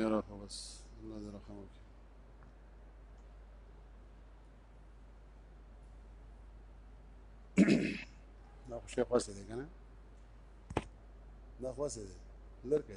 يا خلاص الله دې رحم وکړي دا خو شیخ واسه دی که نه دا خو واسه دی لر که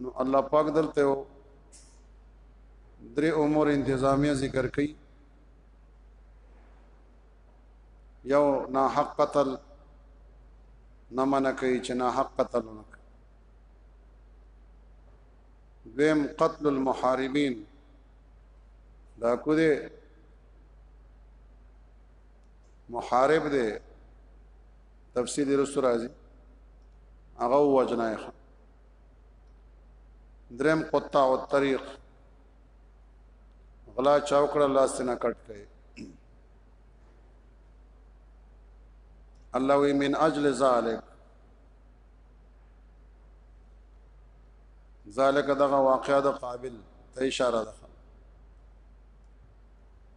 نو الله پاک دلته درې امور انتظامیه ذکر کړي یو نا حق قتل نه من کوي چې نا حق قتل نه دویم قتل المحاربین دا کو دې محارب دی تفسیر دی رسو راځي هغه وجنای خان درم قطع او طریق غلا چاوکړه لاس نه کټ کړي الله وی من اجل ذالک ذالک دغه واقعا د قابل ته اشاره ده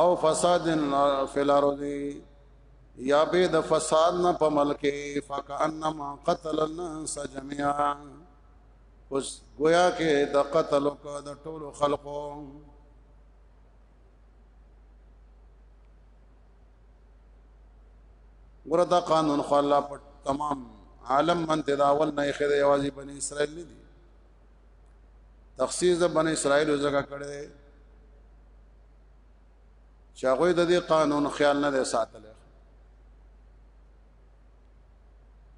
او فساد فی الارض یا به د فساد نه په ملک فکانما قتل الناس جميعا اوس گویا کې د قتل او د ټولو خلقو ګره دا قانون خو الله په تمام عالم من تداول نه خره یوازې بنی اسرائیل نه دي تخصیص د بنی اسرائیل زګه کړی دی چې هغه د دې قانون خیال نه دی ساتلی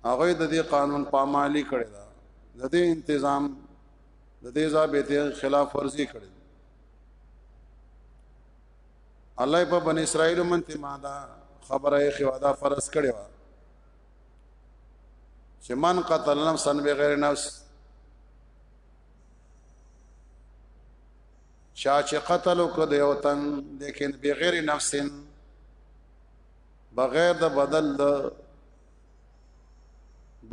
هغه د دې قانون پامالي کړی دا د دې تنظیم د دې ضابطې خلاف ورزي کړی الله په بنی اسرائیل منته ما دا خبره خوادا فرض کړی و چې من قتل نفسا بغیر نفس چا چې قتل وکړ د یو تن لیکن بغیر نفس بغیر د بدل د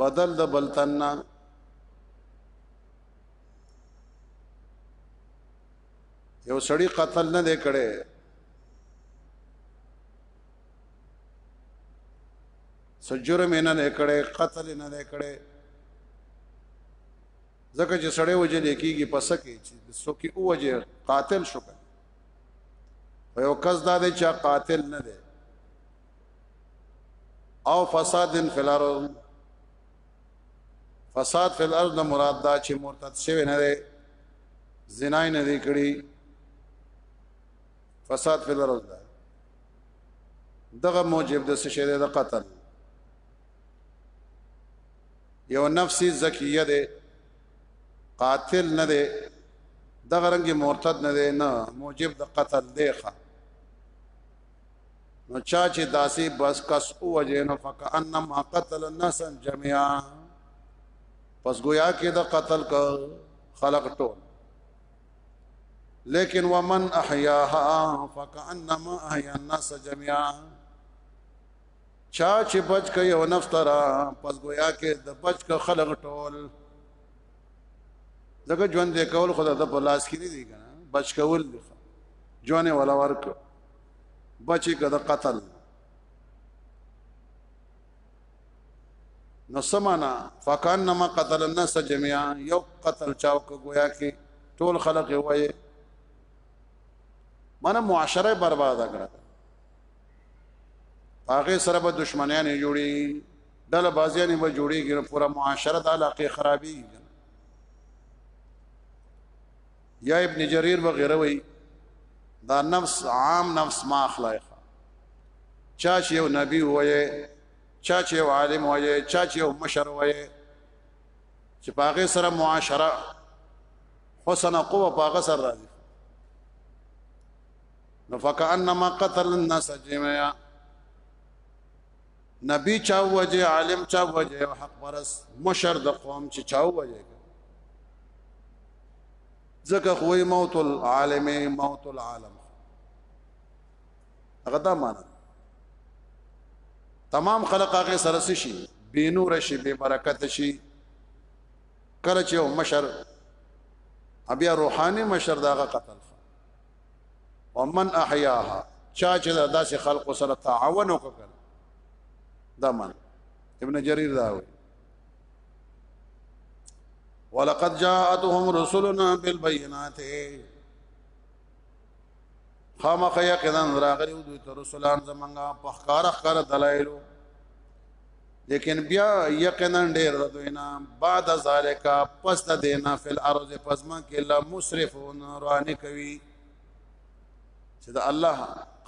بدل د بلتن نه یو سړی قتل نه دی کړي سجرم نه نه کړي قتل نه نه کړي ځکه چې سړی وجه نه کیږي پس کې چې سکه او وجه قاتل شو په یو کس دا دی چې قاتل نه دی او فساد فی الارض فساد فی الارض نه مراد دا چې مرتد شوی نه دی زنا نه دی کړی فساد فی الارض دا دغه موجب د سشهده د قتل یو نفس زکیه ده قاتل نه ده دغه رنګ مرتد نه ده نه موجب د قتل دی ښه نو چا چې داسې بس کس او وجنو فکانما قتل الناس جميعا پس گویا کې د قتل ک خلق ټول لیکن ومن احیاها فکانما احیا الناس جميعا چا چې بچ کوي او نفس ترا پس گویا کې د بچ کو خلق ټول دغه ژوند دې کول خدای ته په لاس کې نه دی کنه بچ کول دی ژوند ولا ورک بچي کده قتل نو سمانا فکان نما قتل الناس جميعا یو قتل چاو کو گویا کې ټول خلق وای مانا معاشره برباد کړه هغه سره به دشمنان جوړي دل بازیان به جوړيږي پورا معاشره د علاقه خرابي یا ابن جرير وغيره وي دا نفس عام نفس ما اخلاق چا چې یو نبی وایي چا چې یو عالم وایي چا چې یو مشر وایي چې پاغه سره معاشره حسن قوه پاغه سره راځي نو فکانما قتل الناس جميعا نبی چا وجه عالم چا وجه حق پرس مشر د قوم چې چا وجه ځکه خوې موت العالم موت العالم هغه دا معنی تمام خلق هغه سره شي بے نور شي بے برکت شي کله چې مشر بیا روحاني مشر داغه قتل ومن احیاها چا چې داسې خلق سره تعاون وکړ دا معنی ابن جرير دا وي ولقد جاءتهم رسلنا بالبينات خامخ یقینا راغلی دوی تر رسولان زمنګا په ښکار ښکار دلایلو لیکن بیا یقینا ډیر د دوی نه بعد ذالک پس د دینا فل ارض پزما کې لا مسرفون روانه کوي چې د الله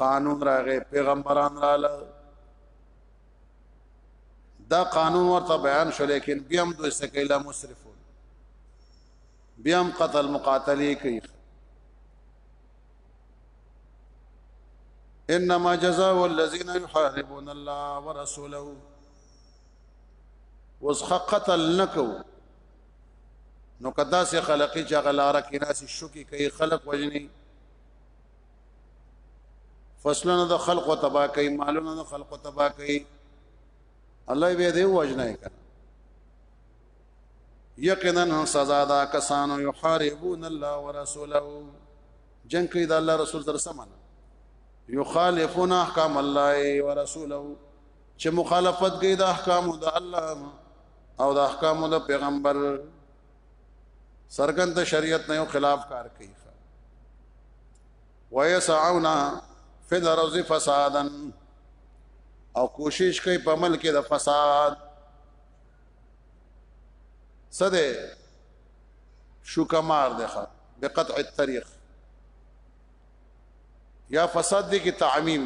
قانون راغې پیغمبران رااله دا قانون ورته بیان شو لیکن بیا هم دوی سکیلا مسرفون بیا هم قتل مقاتله کوي انما جزاء الذين يحاربون الله ورسوله وسخ قتل نکو نو کدا سه خلقی چې غلاره کې ناس شوکی کوي خلق وجني فصلونه د خلق او تبا کوي مالونه د خلق او تبا کوي الله به دې وجنه کړه یقینا سزا دا کسانو یحاربون الله ورسوله جنگ کوي د الله رسول سره سمانه یخالفون احکام الله ورسوله چې مخالفت کوي د احکام د الله او د احکام د پیغمبر سرګند شریعت نه خلاف کار کوي ويسعون في الارض فسادا او کوشش کوي په ملک د فساد څه ده شوکمار ده بقطع الطريق یا فساد دي کې تعمیم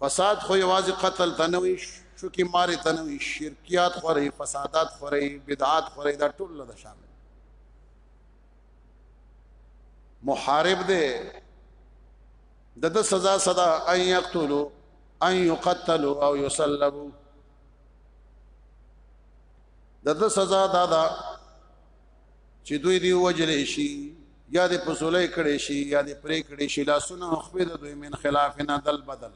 فساد خو یوازې قتل تنوي شوکي ماري تنوي شرکيات خوري فسادات خوري بدعات خوري دا ټول له شامل محارب ده د د سزا صدا ان یقتلوا ان يقتلوا او يصلبوا دغه سزا دا ده چې دوی دی وجل شي یا د پسولې کړي شي یا د پرې کړي شي لاسونه خپل دوی من خلاف نه دل بدل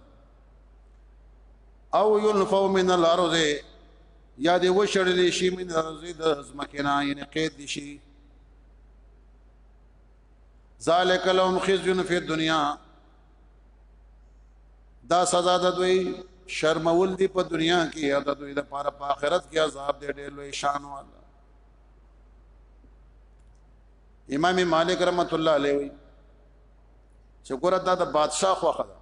او ينفوا من الارض یا د وشړل شي من الارض د زمکنا یعنی قید دي شي ذالک لهم خزي فی الدنيا دا سزا د دوی شرمول دي په دنیا کې یا د دوی لپاره په آخرت کې عذاب دی ډېر لوی شان والا امام مالک رحمت الله علیه وی چې ګوره دا د بادشاہ خوخه ده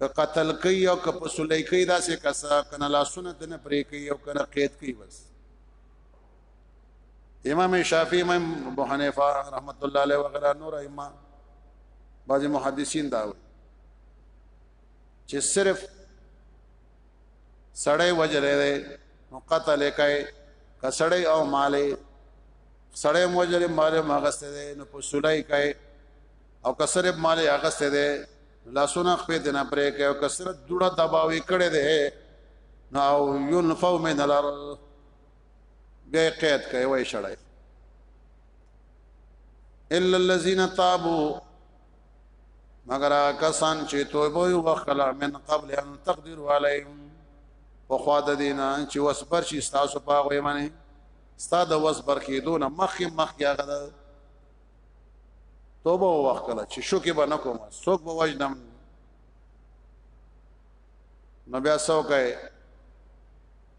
که قتل کوي او که په سولې کوي دا څه کسا کنه لاسونه دنه پرې کوي او کنه قید کوي بس امام شافعی امام ابو حنیفه رحمت الله علیه وغیرہ نور ائمه بعضی محدثین دا وایي چې صرف سړی وجره ده نو قتل کوي کسړی او مالې سړی موجره مالې ماغسته ده نو په سړی کوي او کسره مالې اغسته ده لاسونه خپې د نه پرې کوي او کسره دوړه دباوي کړي ده نو یو نفو من الارض بیا قید کوي وای شړای الا الذين تابوا مگر کسان چې توبه یو وکړه من قبل ان تقدر علیهم په خوا د دینا چې وسبر شي تاسو په غوي باندې ستاد وسبر کېدو نه مخ مخ یاغه توبه وکړه چې شو کې به نکوم سوک به وجدم نو بیا سو کوي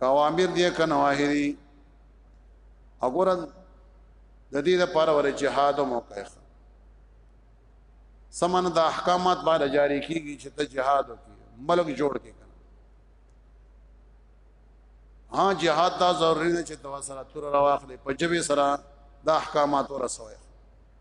کاوامر دي کنواهی دي وګوره د دې لپاره ور جهاد او موقع سمن د احکامات باندې جاری کیږي چې ته جهاد وکړي ملک جوړ کې کنه ها جهاد دا ضروری نه چې توا سره تور راوخلې پجبه سره د احکامات ورسوي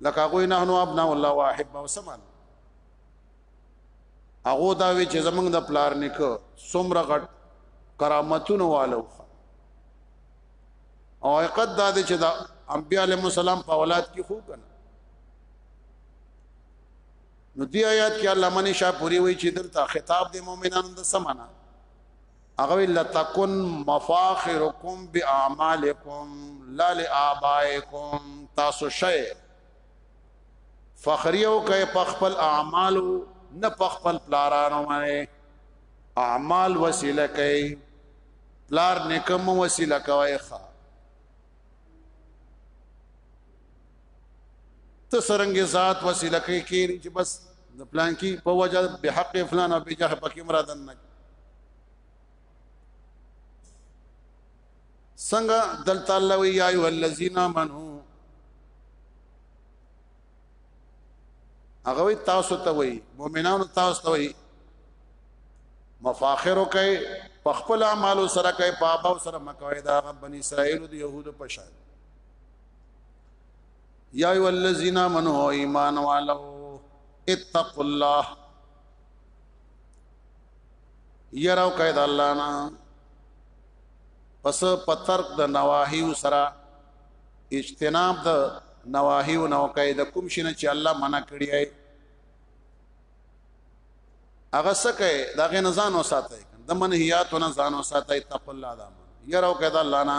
لکه هغه نه نو ابنا الله واحب او سمان هغه دا وی چې زمنګ د پلار نک سمره غټ کرامتونه والو او حقیقت دا دی چې دا انبیاء علیهم السلام په اولاد کې خو کنه نو دی آیات کې الله منی شاه پوری وی چې دلته خطاب د مؤمنانو د سمانه هغه وی لتکن مفاخرکم باعمالکم لا لآبائکم تاسو شئ فخریو کوي په خپل اعمالو نه په خپل پلارانو باندې اعمال وسیله کوي پلار نکم وسیله کوي ښا ته سرنګ ذات وسیله کې کې چې بس د پلان کې په وجه به حق فلان او به جه پکې مرادن نه څنګه دلته الله وی یا ایه الذین منو هغه وی تاسو ته وی مؤمنانو تاسو ته وی مفاخر کوي په خپل اعمالو سره کوي په اباو سره مکوي دا بنی اسرائیل او د يهودو په شان یا ایو الذین آمنو ایمان والو اتقوا الله یراو قید الله نا پس پترک د نواهی سره اجتناب د نواهی او نو قید کوم شنه چې الله منع کړی ای هغه سکه دغه نزان وساته د منهیات نه ځان وساته اتقوا الله دا یراو قید الله نا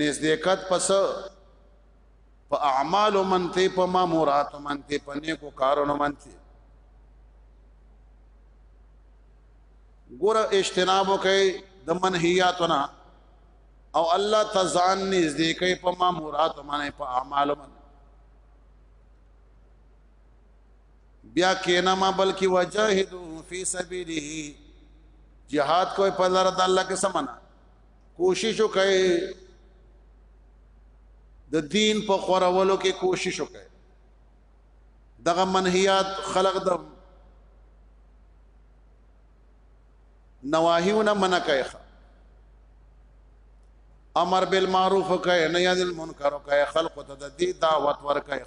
نزدېکت پس په اعمال منته په مامورات منته په نیکو کارونو منته ګور اجتناب کوي د منهیاتنا او الله تزان نږدې کوي په مامورات باندې په اعمال باندې بیا کینا ما بلکی وجاهدوا فی سبیله جهاد کوئی په لار د الله کې سمنا کوشش وکړي د دین په خورولو کې کوشش وکړي دغه منهیات خلق د نواهیونه منع کوي امر بالمعروف کوي نهي عن المنکر کوي خلق ته د دې دعوت ور کوي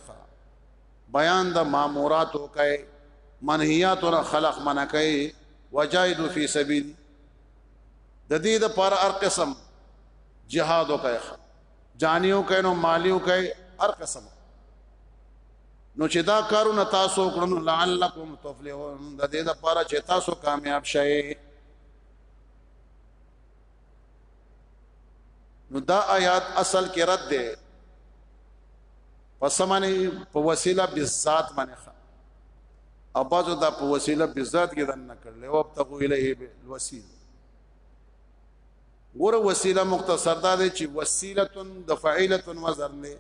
بیان د مامورات کوي منهیات ور خلق منع کوي وجاهدوا فی سبیل د دې د پر هر قسم جهاد وکای جانیو کینو مالیو کای هر قسم نو چې دا کارونه تاسو کړنو لعلکم تفلحون د دې د پر چې تاسو کامیاب شئ نو دا آیات اصل کې رد ده پس معنی په وسیله بالذات معنی خ او بازو دا په وسیله بالذات کې دن نکړل او ابتغوا الیه الوسیل ګوره وسیله مختصر دا دی چې وسیله د فعیله وزر نه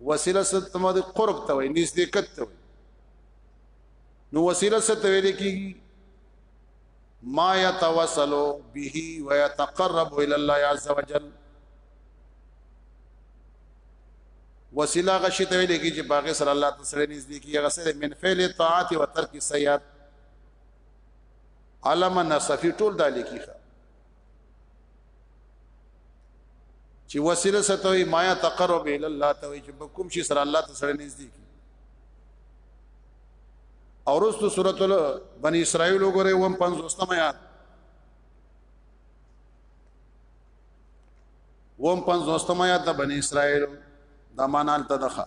وسیله ستمه د قرب ته وي نزدېکت ته وي نو وسیله ستوي لیکي ما يتوسل به ويتقرب الى الله عز وجل وسیله غشي ته ویل کی چې باغ سره الله تعالی سره نږدې کی هغه سره من فعل طاعت او ترک سیئات علم نصفی ټول دالی کیخه چې وسیله ستوي ما تقرب ال الله ته چې کوم شي سره الله ته سره نږدې کی اورستو سورۃ بنی اسرائیل وګوره وم 50 مې یاد وم 50 مې یاد د بنی اسرائیل د مانال تدخه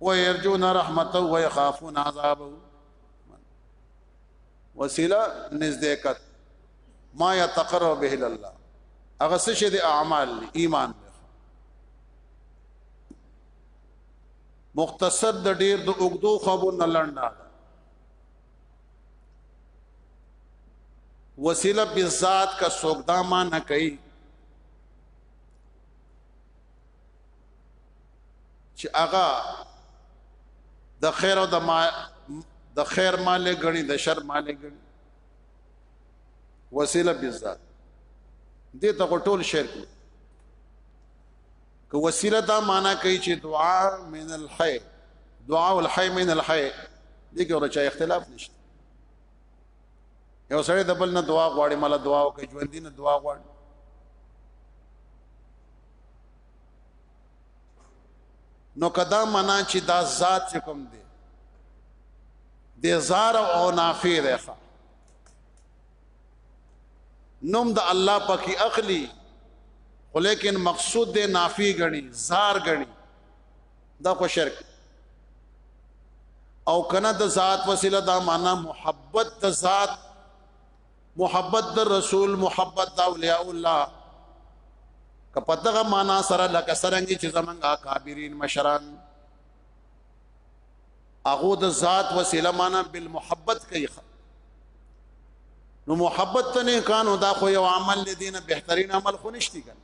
ويرجون رحمته ويخافون عذابه وسیله نزدېکت ما يتقرب به الله هغه څه چې د اعمال ایمان مختصر د ډیر د اوګدو خبر نه لنډه وسیله بالذات کا سوګدا ما نه کوي چې هغه د خیر او د ما د خیر مال غني د شر مال غني وسیله بالذات دې ته ټول شرک که وسیله دا معنا کوي چې دعا من الحي دعا الحي من الحي دې کې ورچا اختلاف نشته یو سره د بل نه دعا غواړي مله دعا او کې ژوند دي نه دعا غواړي نو کدا معنا چې دا ذات چې کوم دی د زار او نافع دی نوم د الله پکې اخلي خو لیکن مقصود دی نافع غني زار غني دا خو شرک او کنه د ذات وسیله دا معنا محبت د ذات محبت د رسول محبت د اولیاء الله کپدغه معنا سره لکه سرنګي چې زمنګ اکابرین مشران هغه د ذات وسیله معنا بالمحبت کوي نو محبت ته نه کانو دا خو یو عمل لدینه بهترین عمل خو نشتی کړ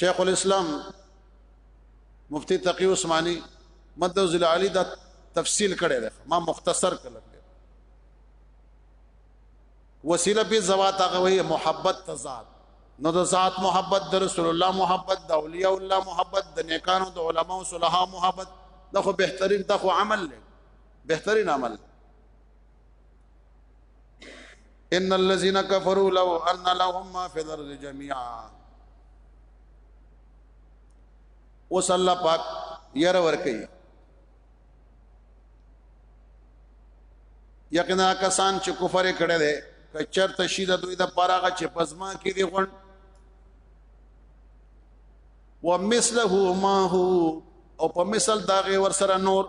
شیخ الاسلام مفتی تقی عثماني مدو ذل علی دا تفصیل کړی دی ما مختصر کړل وسیله په زوات هغه وی محبت تزاد نو د ذات محبت د رسول الله محبت د اولیاء الله محبت د نیکانو د علما او صلحا محبت دا خو بهترین دا خو عمل دی بهترین عمل دی ان الذين كفروا لو ان لهم ما في الارض جميعا وصلى الله پاک ير ور کوي یقینا کسان چې کفر کړي دي کچر تشید دوی د پراغه چې پزما کې دي غون ومثله ما هو او په مثل داغه ور سره نور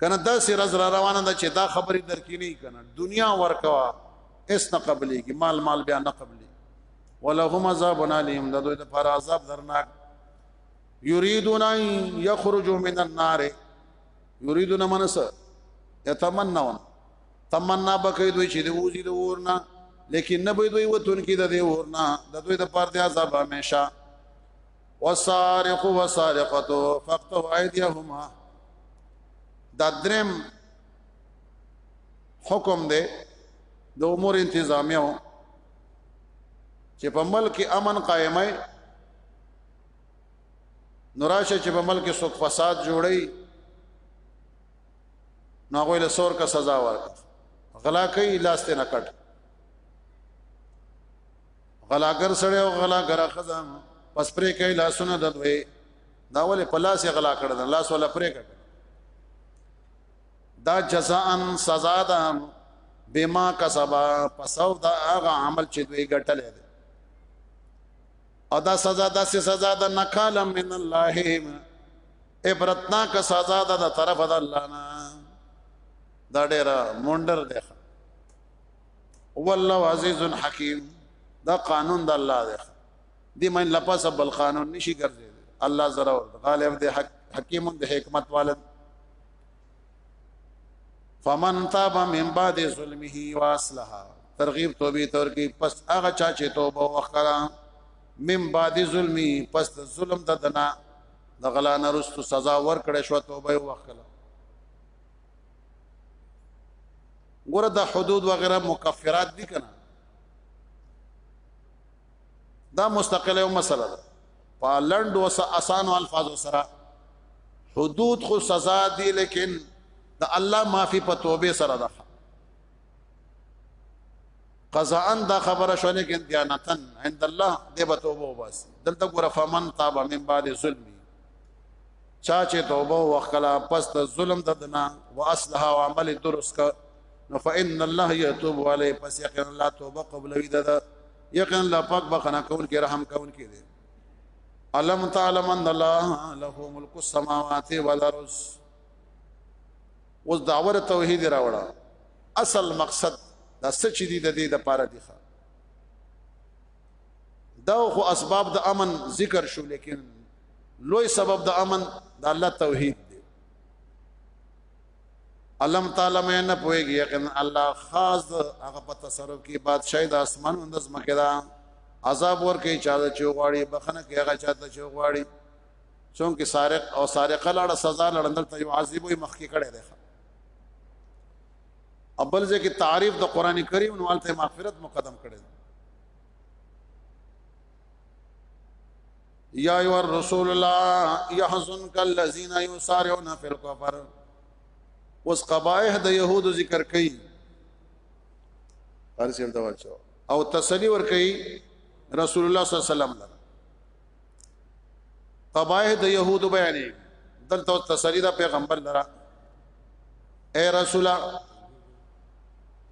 کنه دا سر از را روانه ده چې دا خبرې درکې نه کنه دنیا ورکوا اس نه قبلې کې مال مال بیا نه قبلې ولهم عذاب علیم د دوی لپاره عذاب درناک یریدون یخرجوا من النار یریدون منس یتمنون تمنا بکې دوی چې د وځي د ورنا لیکن نه به دوی وتون کې د دې ورنا د دوی د پاره عذاب همیشه وسارق وسارقتو فقطوا ايديهما دا درم حکم دی د امور انتظامیه چې په ملک امن قائمه نوراشه چې په ملک سوک فساد جوړي نو هغه له سور کا سزا ورکړه غلا کوي لاس ته نه کټ غلاګر سړی او غلاګر خزه پس پرې کوي لاسونه د دوی دا ولې په لاس یې غلا کړ د لاس ولا پرې کړ دا جزاء سزا ده بما کسبا پسو دا هغه عمل چې دوی ګټل دي او دا سزا دا سه سزا ده نکاله من الله عبرتنا کا سزا ده د طرف د الله نه دا ډېر مونډر دی هو الله عزیز حکیم دا قانون د الله دی دی من لپس بل قانون نشي ګرځي الله زرا غالب دی حق حکیم دی حکمت والد فمن تاب من بعد ظلمه واصلح ترغیب توبه تور کی پس هغه چا چې توبه وکړه من بعد ظلمي پس ظلم د دنا د غلا نرستو سزا ورکړې شو توبه وکړه ګوره دا حدود وغیرہ مکفرات دي کنه دا مستقله یو مسله ده په لند او اسانو الفاظ سره حدود خو سزا دي لیکن د الله معافي په توبه سره ده قضاء دا خبره شونه کې دیانتن عند الله دې به توبه وباسي دلته ګوره فمن تاب من بعد ظلمي چا چې توبه وکړه پس د ظلم د دنا واصلح او عمل درست ک نو فإن الله يتوب عليه پس یقینا الله توبه قبلوي ده یقینا الله پاک بخنه کون کې رحم کون کې دي علم تعلم ان الله له ملک السماوات والارض اوس داور توحید راوړه اصل مقصد دا سچ دي د دې د پاره دي دا خو اسباب د امن ذکر شو لیکن لوی سبب د امن د الله توحید دی علم تعالی مې نه پويږي یقینا الله خاص هغه په تصرف کې بادشاہي د اسمان او د زمکه دا عذاب ور کوي چا د چوغاړي بخنه کې هغه چا د چوغاړي څونکه سارق او سارقه لاړه سزا لړندل ته یو عذاب وي مخکې کړي دی ابل ځکه کې تعریف د قران کریم نو الته مغفرت مقدم کړي یا ایو الرسول الله يحزنك الذين يسارعون في الكفر اوس قبایح د يهودو ذکر کړي هر څه ته ورچو او تسلی ور کوي رسول الله صلی الله علیه وسلم قبایح د يهودو بیانې دلته تسلی دا پیغمبر لرا اے رسول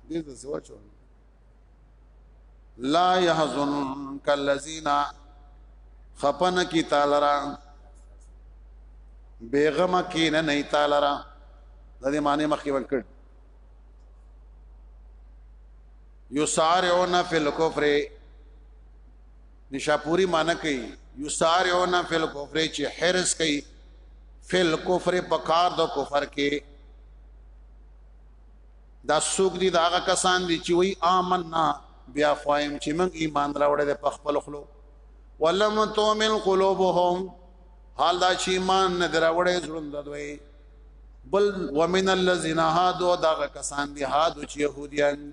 دې څه سوچو لا يحزنك الذين خپن کی تعالی را بیغم کی نه نه تعالی را د دې معنی مخکې وکړ یسارعون فی الکفر نشاپوری معنی کوي یسارعون فی الکفر چې حرس کوي فی الکفر په کار د کفر کې دا سوق دي دا هغه کسان دي چې وی آمنا بیا خوایم چې موږ ایمان راوړل د خپل خلو ولم تومن قلوبهم حال دا چې ایمان نه دراوړې زړه دوی بل ومن الذين هادو دا کسان دي هادو چې يهوديان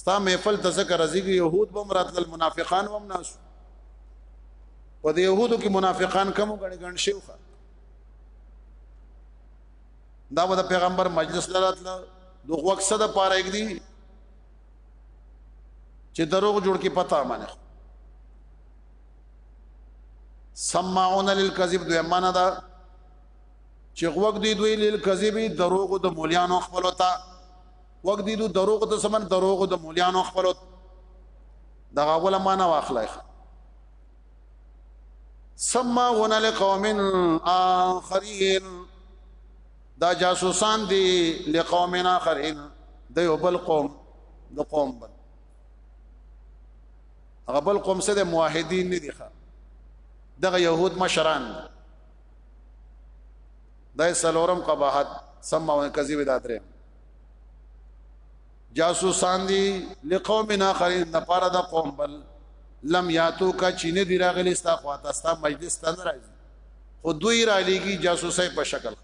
ستا محفل ته ذکر ازيږي يهود بم راتل منافقان هم ناس په دې يهودو کې منافقان کم غړي غن شيوخه دا به د پیغمبر مجلس لراتل دوه وخت صد پاره یک دي چې دروغ جوړ کې پتا مانه سمعون للكذب دوی معنا دا چې غوږ دی دوی لیل کذبی دروغ د مولیانو خپل تا غوږ دی دوی دروغ د سمن دروغ د مولیانو خپل دا غوله معنا واخلای سما ون لقوم اخرین دا جاسوسان دی لقوم اخرین د یو بل قوم د قوم بل هغه بل قوم سره موحدین نه دي ښه دغه يهود مشران دای سلورم قباحت سم او کذیب دا درې جاسوسان دي لقوم اخرین د پاره د قوم بل لم یاتو کا چین دی راغلی ستا خواته ستا مجلس ته نه راځي خو دوی را لېږي جاسوسای په شکل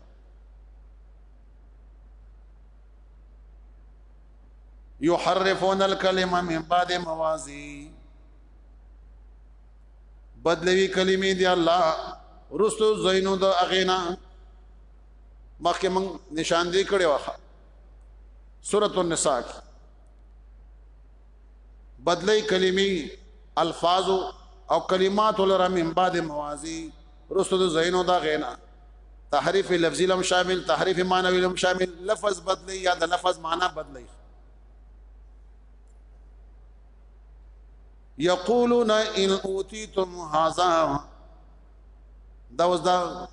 یحرفون الکلمه من بعد موازی بدلوي کلمې دی الله رستو زینو د اغینا مخکې موږ نشان دی کړي واخه سورۃ النساء بدلی کلمې الفاظ او کلمات لرا من بعد موازی رستو د زینو د اغینا تحریف لفظی لم شامل تحریف معنوی لم شامل لفظ بدلی یا د لفظ معنی بدلی یقولون ان اوتیتم هذا دا اوس دا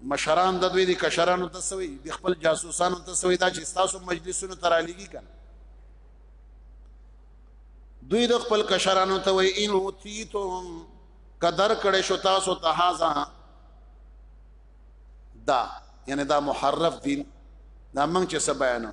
مشران د دوی د کشرانو ته سوي د خپل جاسوسانو ته سوي دا چې تاسو مجلسونو ته را لګي کنه دوی د خپل کشرانو ته وي ان اوتیتم قدر کړي شو تاسو ته هاذا دا یعنی دا محرف دین دا موږ چې سبا نه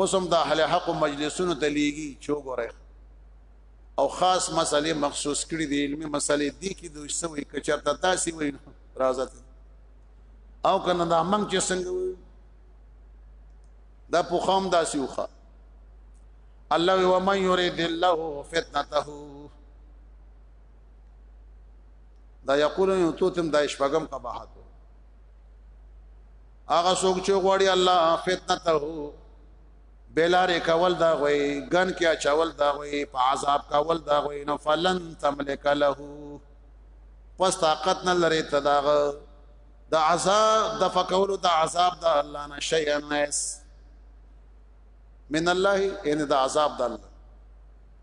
وسم د اهل حق مجلسونو ته لیږي چې وګورئ او خاص مسلې مخصوص کړي دي علمي مسلې دي کې دوی سوې کچرته تاسو وي راځي او کنه دا منګ چې څنګه دا په خام داسې وخه الله و من يريد الله فتنته دا یقولون یوتوتم دا شپغم قباحت هغه څوک چې غوړي الله فتنته بلاره کول دا غوي غن کې اچول دا غوي په عذاب کول دا غوي نو فلن تملک له پس طاقت نه لري تداغه د عذاب د فکولو د عذاب د الله نه شي انس من الله ان د عذاب د الله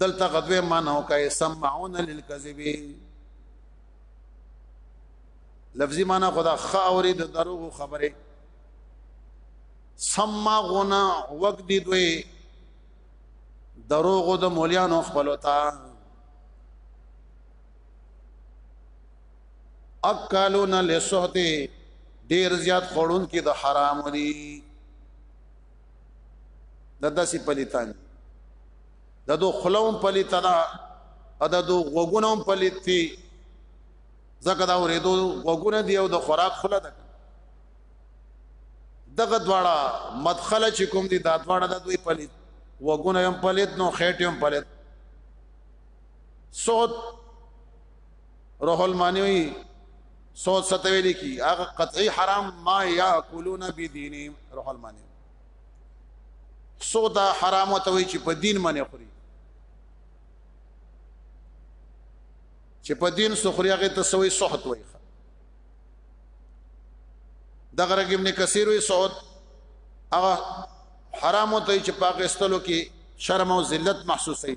دلته غدوه معنی وکای سمعون للكذب لفظي معنی خدا خ اوري د دروغ خبره سما غنا وق دي دوی دروغ د مولیانو خپل وتا اکلون لسحت ډیر زیات خورون کې د حرام دي دا داسې پلیتان دا دو خلوم پلیتا دا ادا دو غوګونم پلیتی زکه دا ورېدو غوګونه دی او د خوراک خله ده دغه دواړه مدخل چې کوم دي دا دواړه د دوی پلیت وګونه هم پلیت نو خېټ هم پلیت صوت روح المانی وی سوچ ستوی لیکي هغه قطعی حرام ما یاکلون بدینی روح المانی سو دا حرام ته وی چې په دین باندې خوري چې په دین سخري هغه ته سوې صحت وای د غرق ابن کثیر وی صحت هغه حرام ته چې پاکستانو کې شرم او ذلت محسوسه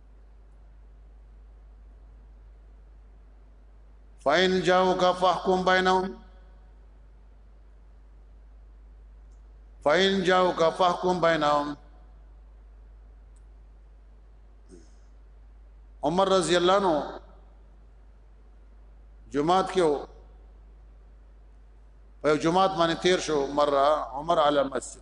فاین جاوک فحکم بینهم فاین جاوک فحکم بینهم عمر رضی الله عنه جمعات کې په جمعات باندې تیر شو مره عمر علی مسجد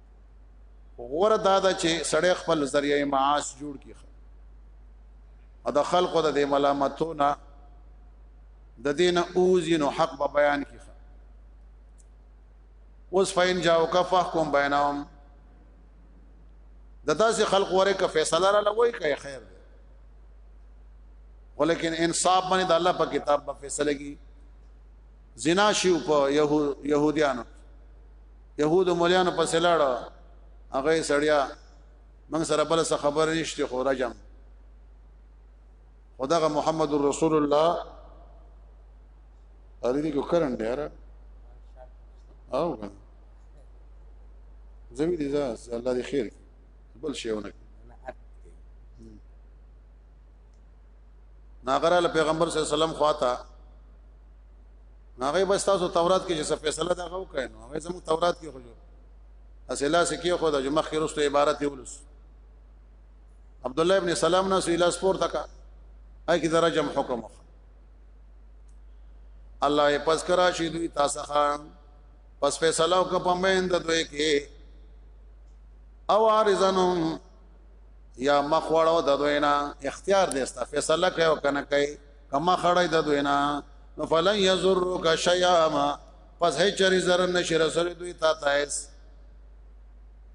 غوره دا ده چې سړی خپل ذریعہ معاش جوړ کړي او د خلکو د ملامتونه د دین اوزی نو حق به بیان کړي اوس فین جاو کا فحکم بینهم د داسې خلق وره کا فیصله را لوي کوي خیر دی ولیکن انصاف باندې د الله په کتاب په فیصله کې زنا شیو په يهوديانو يهودو مولانو پس لاړو هغه سړیا من سره بل څه خبر نشته خو رجم خدغه محمد رسول الله اره دي کو کرن دی اره او کنه زمي دي زاس الله دي خير بل شي ونه ناغره له پیغمبر صلی الله علیه وسلم خواته هغه بس تاسو تورات کې چې فیصله دا غو کړي نو هغه زمو تورات کې خو جو اسلا سکیه خو د مخ رستو عبارت یولس عبد الله ابن سلام نه سویلا سپور تک اې کی درجه حکم وخ الله یې پس کرا شي دوی تاسو خان پس فیصله وکړه په مند دوی کې او ارزنم یا مخ وړو د دوینا اختیار دې ستا فیصله کوي او کنه کوي کما خړای د دوینا نو فلن یزرک شیاما پس هي چری زر نشي رسول دوی تا تایس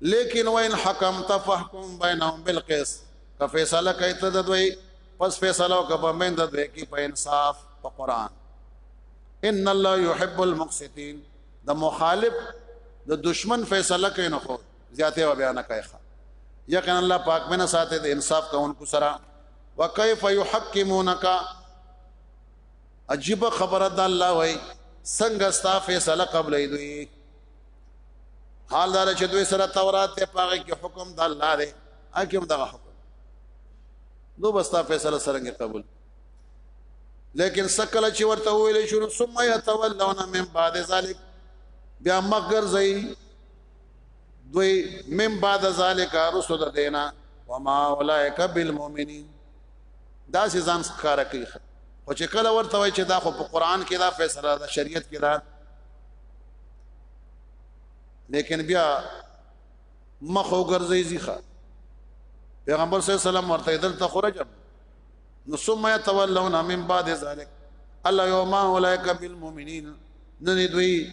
لیکن وین حکم تفحکم بینهم بالقسط که فیصله کوي ته د دوی پس فیصله او کبه مند دوی کی په انصاف په قران ان الله يحب المقسطين د مخالف د دشمن فیصله کوي نه خو زیاته و بیان کوي یقینا الله پاک مینه ساته د انصاف کوونکو سره وکيف يحكمونك عجیب خبره ده الله وای څنګه ستا فیصله قبل دوی حال دار چې دوی سره تورات ته پاګه کې حکم د الله دی حکم دغه حکم نو بستا فیصله سرنګ قبول لیکن سکل چې ورته ویل شو ثم يتولون من بعد ذلك بیا مگر زئی دوی من بعد ذالک رسو د دینا وما اولئک بالمؤمنین دا سي ځان ښکارا کوي او چې کله ورته وای چې دا خو په قران کې دا فیصله ده شریعت کې دا لیکن بیا مخ وګرځي ځخه پیغمبر صلی الله علیه وسلم ورته دل ته خرج نو ثم يتولون من بعد ذلك الله يوم اولئك بالمؤمنين نن دوی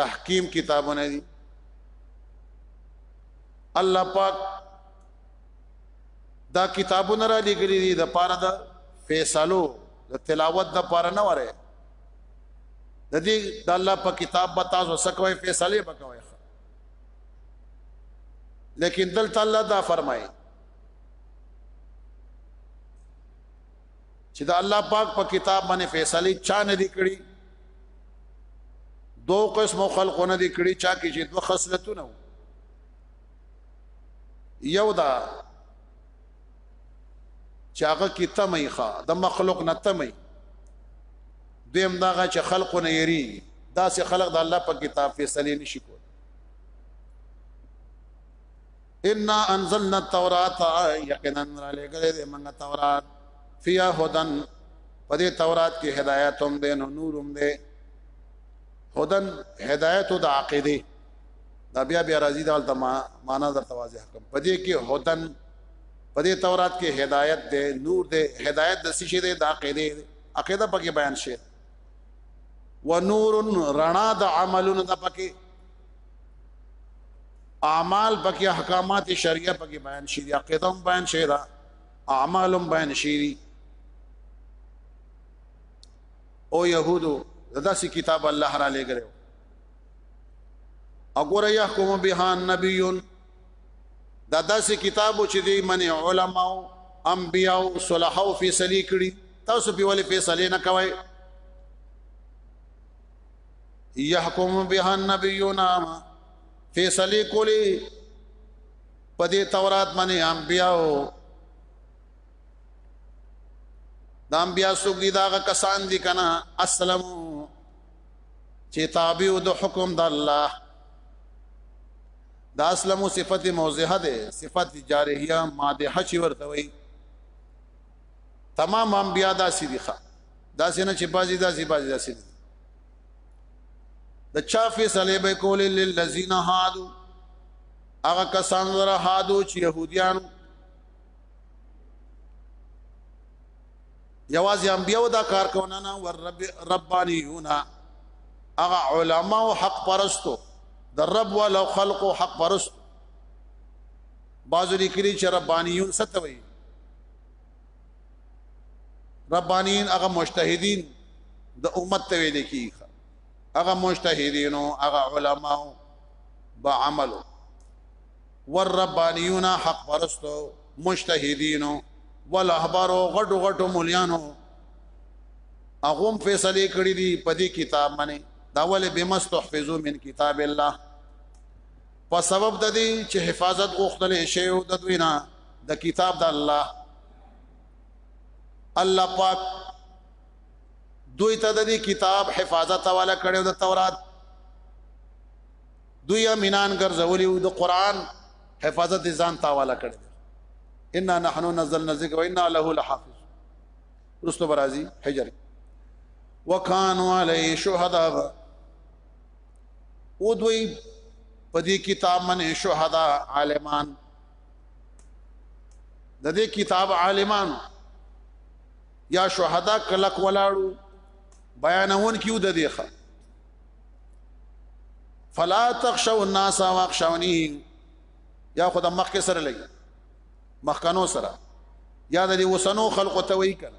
تحکیم کتابونه دي الله پاک دا کتابونه را لګري دي د پاره د فیصلو د تلاوت د پاره نه وره د دې د الله په کتاب به تاسو سکوي فیصله وکوي لیکن دلته الله دا فرمایي چې د الله پاک په پا کتاب باندې فیصله چا نه دی کړی دو قسم خلق نه دی کړی چا کې چې دوه خصلتونه یو دا چې هغه کې تمې ښا د مخلوق نه تمې دیم دا چې خلق نه یری دا سه خلق د الله په پا کتاب فیصله نشي کوي انا انزلنا التوراۃ یقینا را لګره دې موږ تورات فیا هدن په دې تورات کې هدایت هم ده نو نور هم ده هدن هدایت د عقیده دا بیا بیا راځي دا ته معنا در توازی حکم په دې کې هدن په دې تورات کې هدایت ده نور ده هدایت د سشي ده د عقیده عقیده پکې بیان شي و نور رڼا د عملونو د پکې اعمال پکې احکامات شریعه پکې بیان شي دي عقیدم بیان شي دا اعمالم بیان شي دي او يهودو ددا سي کتاب الله را لګره اګور يحكم بها النبي ددا سي کتاب چې دی منی علما او انبيا او صلحو فیصله کړي تاسو په ولې فیصله نه کوئ يحكم بها النبيون فیصله کولی په دې تورات باندې انبیاو د انبیا څوک دي دا کسان دي کنه اسلم چې تابع د حکم د الله دا اسلمو صفت موضحه ده صفت جارحیه ماده حچ ورته وي تمام انبیا داسې دي ښه داسې نه چې بازي داسې بازي داسې د چا فیصله به کول للذین هادو هغه کسان ور هادو چې يهوديان یوازې انبیو دا کار کوونه نه ور رب ربانیون هغه علما او حق پرستو د رب ولو خلق او حق پرستو بعضو لیکلي چې ربانیون ستوي ربانین هغه مجتهدین د امت ته ویل کی هغه مجتهدین او هغه علما با عمل والربانیون حق پرستو مجتهدین والاحبار غټو غټو مليانو اغم فیصله کړی دی په دې کتاب باندې دا ولې بمستحفظو من کتاب الله په سبب د دې چې حفاظت غوښتل شي او د دوی نه د کتاب د الله الله پاک دوی ته د دې کتاب حفاظت والا کړو د تورات دوی امینان ګرځولي او د قران حفاظت ځان تا والا کړو ان نحنو نزلنا الذکر وانا له لحافظ رسل برازي حجر وکانو علی شهدا او دوی په دې کتاب باندې شهدا عالمان د دې کتاب عالمان یا شهدا کلک ولاړو بیانون کیو د دې ښه فلا تخشوا الناس واخشوني یا خدای مخ کې سره لګي مخکنو سره یا د وسنو خلقو ته وی کړه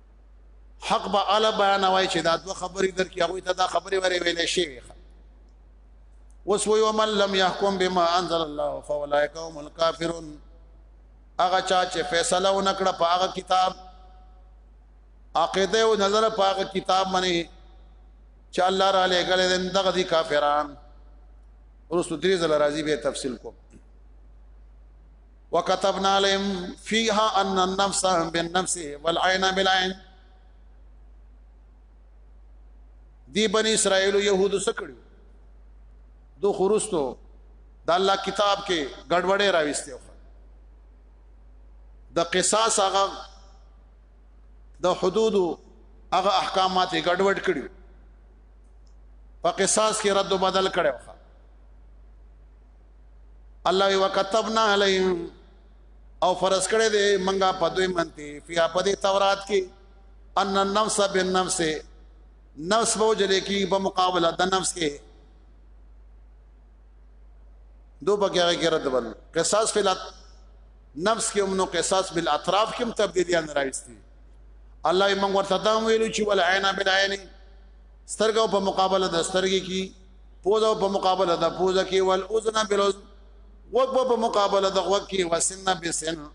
حق به اعلی بیان وای چې دا دوه خبرې در کې هغه ته دا خبرې ورې ویلې شي وس وی ومن لم يحكم بما انزل الله فاولئک هم الكافرون هغه چا چې فیصله ونکړه په هغه کتاب عقیده او نظر په هغه کتاب باندې چې الله را لګل دغه دي کافران ورسو درې ځله راځي به تفصیل کوم وكتبنا عليهم فيها ان النفس بالنفس والعين بالعين دی بنی اسرائیل یهودو سکړو دو خرستو د الله کتاب کې ګډوډې راويستي د قصاص هغه د حدود هغه احکامات ګډوډ کړو په قصاص کې رد بدل کړو الله وکتبنا علیهم او فرض کړی دی منګه په دوی منتی فیا په دې تورات کې ان النفس بالنفس نفس به جلې کې په مقابله د نفس کې دو بګیا کې رد بل قصاص فی نفس کې هم نو قصاص بالاطراف کې هم تبدیلیاں راځي الله یې موږ ورته دا ویلو چې ول عین بالعین سترګو په مقابله د سترګې کې پوزه په مقابله د پوزه کې ول اذن بلوز وقب په مقابله د غوږ کې وسن بسن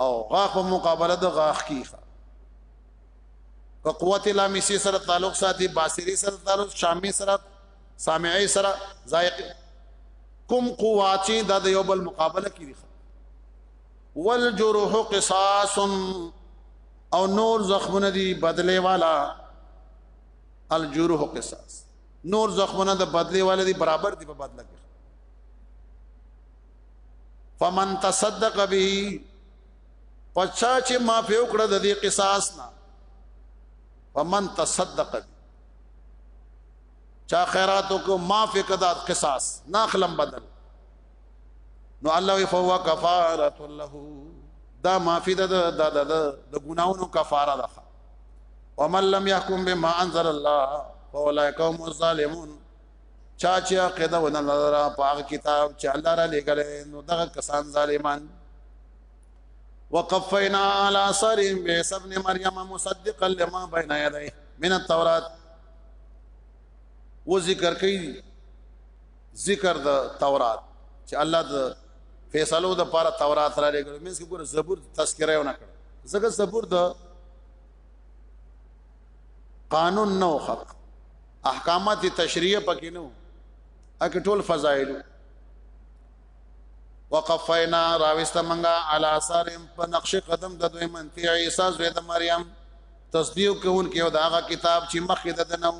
او غاخ په مقابله د غاخ کې که قوت لامیسی سره تعلق ساتي باسری سره تعلق شامی سره سامعی سره ذائق کوم قوات چې د یو بل مقابله کې والجروح قصاص او نور زخمونه دي بدله والا الجروح قصاص نور زخمونه د بدلی والے دی برابر دی په بدله کې فمن تصدق به پچا چې ما په وکړه د دې قصاص نه فمن تصدق به چا خیراتو کو ما په قضا قصاص ناخلم بدل نو الله فهو کفاره له دا معافی د د د ګناونو کفاره ده ومن لم يحكم بما انزل الله فاولئک هم الظالمون چا چې عقیده ونه لرله په هغه کتاب چې الله را لېږلی نو دغه کسان ظالمان وقفینا علی سرهم بعیسی ابن مریم مصدقا لما بین یدیه من التورات و ذکر کوي ذکر د تورات چې الله د فیصلو د پاره تورات را لګل مې څنګه زبور تذکرہ ونه کړ زګه زبور د قانون نو خلق احکامات تشریع پکې نو اکه ټول فضایل وقفینا راوست منګه علی اثرهم په نقش قدم د دوی منتی عیسی زوی د مریم تصدیق کوون کې او داغه کتاب چې مخې د دنو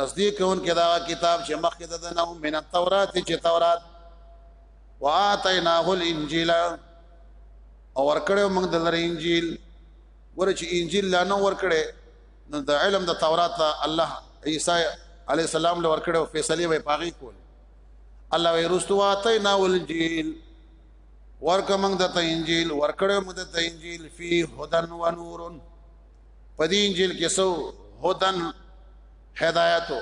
تصدیق کوونکې دا کتاب چې مخکې د نو من التورات چې تورات واتیناه الانجیل او ورکړو موږ د لری انجیل ور چې انجیل لا نو ورکړې نو د علم د تورات لا الله عیسی علی السلام له ورکړو فیصله وي پاغي کول الله وی رستو واتیناه الانجیل ورکه موږ د انجیل ورکړو موږ د انجیل فی هدن و نورن په دې انجیل کې سو هدن هدایتو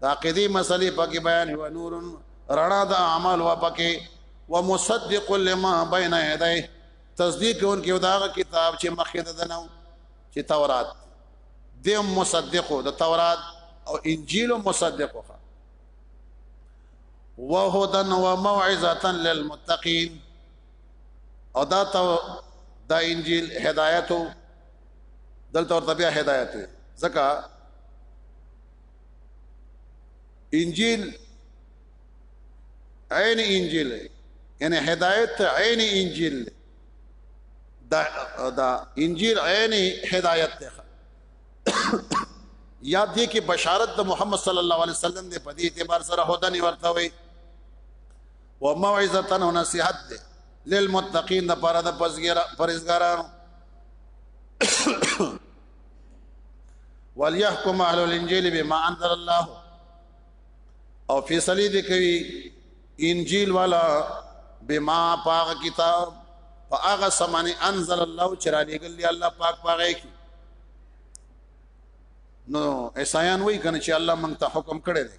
دا قدی مسلې پکې بیان هو نور رڼا د اعمال و پکې ومصدق لما بین یدی تصدیق اون کې دا کتاب چې مخې ده دنو چې تورات د مصدقو د تورات او انجیل مصدقو وهدن وموعظه للمتقین او دا دا انجیل هدایتو دلته ورته بیا هدایت وي ځکه انجیل عین انجیل یعنی هدایت عین انجیل دا دا انجیل عین هدایت ده یا دې کې بشارت د محمد صلی الله علیه وسلم دې په دې اعتبار سره هدن ورته وي و موعظه او نصيحت ده للمتقين د پاره د پرزګارانو وليحكم اهل الانجيل بما انزل الله او فیصله دي کوي انجیل والا بما پاغ کتاب پاغه سمانه انزل الله چرا لګل الله پاک پاغه کی نو ایسایان وای کنه چې الله مونږ ته حکم کړی دی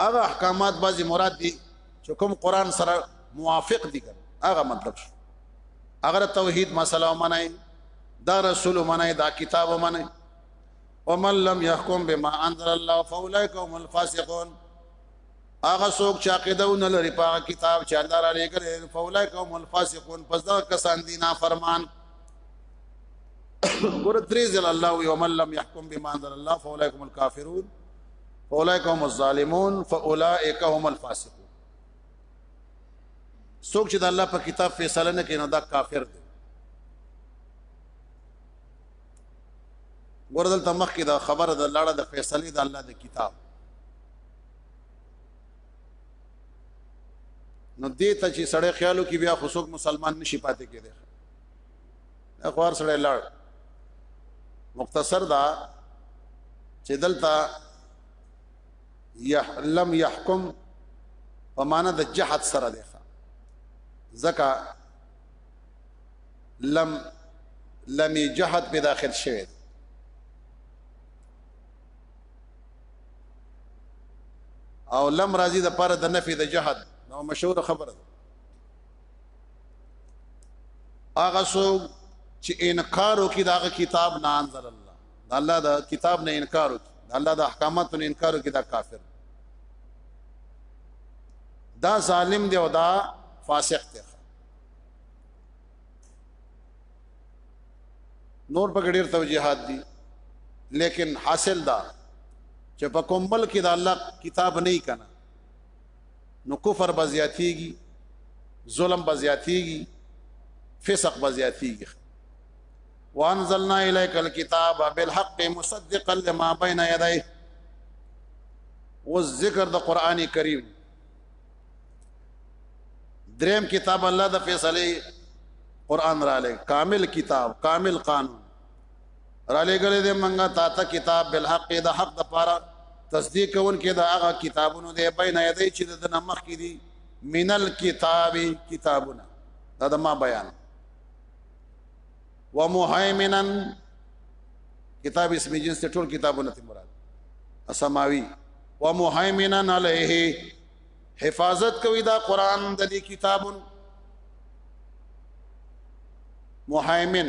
هغه احکامات بعضی مراد دي چې کوم قران سره موافق دي هغه مطلب شو اگر توحید مسله ومنای دا رسول ومنای دا کتاب ومنای ومن لم يحكم بما انزل الله فاولئك هم الفاسقون هغه څوک چې عقیده ونه لري په کتاب چې الله را لګره فاولئک هم الفاسقون پس دا کسان دي نافرمان ګور درې ځل الله وي ومن لم يحكم بما انزل الله فاولئک هم الكافرون اولئک هم الظالمون فاولئک هم الفاسقون څوک چې د الله په کتاب فیصله نه کوي نو دا کافر دی ګوردل تمخ کې دا خبره د لاړه د فیصله د الله د کتاب نو دې ته چې سړی خیالو کې بیا خو څوک مسلمان نشي پاتې کېدی اخوار سره لړ مختصر دا چې دلته یح لم يحكم په معنا د جهاد سره دی زکا لم لم جهاد په داخل شوی او لم راضی د پاره د نفي د جهاد نو مشهور خبره ده هغه څوک چې انکار وکړي دا کتاب نه انزل الله دا الله دا کتاب نه انکار وکړي دا الله د احکاماتو نه انکار وکړي دا کافر دا ظالم دی او دا فاسق دی نور په ډېر توجيهات دي لیکن حاصل دا چې په کومبل کې د الله کتاب نه کنا نو کفر به زیاتیږي ظلم به زیاتیږي فسق به زیاتیږي وانزلنا الیک الكتاب بالحق مصدقا لما بین یدیه و ذکر د قران کریم دریم کتاب الله د فیصله قران را لې کامل کتاب کامل قانون را لګلې دې منګه تا ته کتاب بالحق د حق د پاره تصدیق کون کې دا هغه کتابونو دې بین یدې چې د نمخ کې دي مینل کتاب کتابونه دا د ما بیان ومهیمنن کتاب اسم جنس ته ټول کتابونه ته مراد اسماوی ومهیمنن علیه حفاظت کوي دا قران د دې کتابونو مهیمن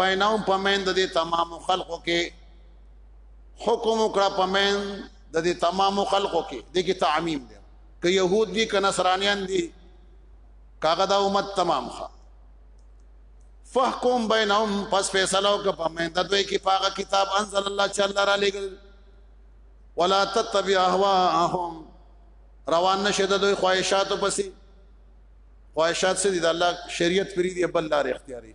بینهم پمن د دې تمام خلقو کې حکم وکړه پمن د دې تمام خلقو کې د کې تعمیم دی که يهود دي که نصرانيان دي کاغه دا امت تمام خا فحکم بینهم پس فیصله وکړه په مند دوی کې پاغه کتاب انزل الله چې الله را لګل ولا تتبع اهواهم روان نشه د دوی خواهشاتو پسې خواهشات سې د الله شریعت پری دی بل لار اختیاري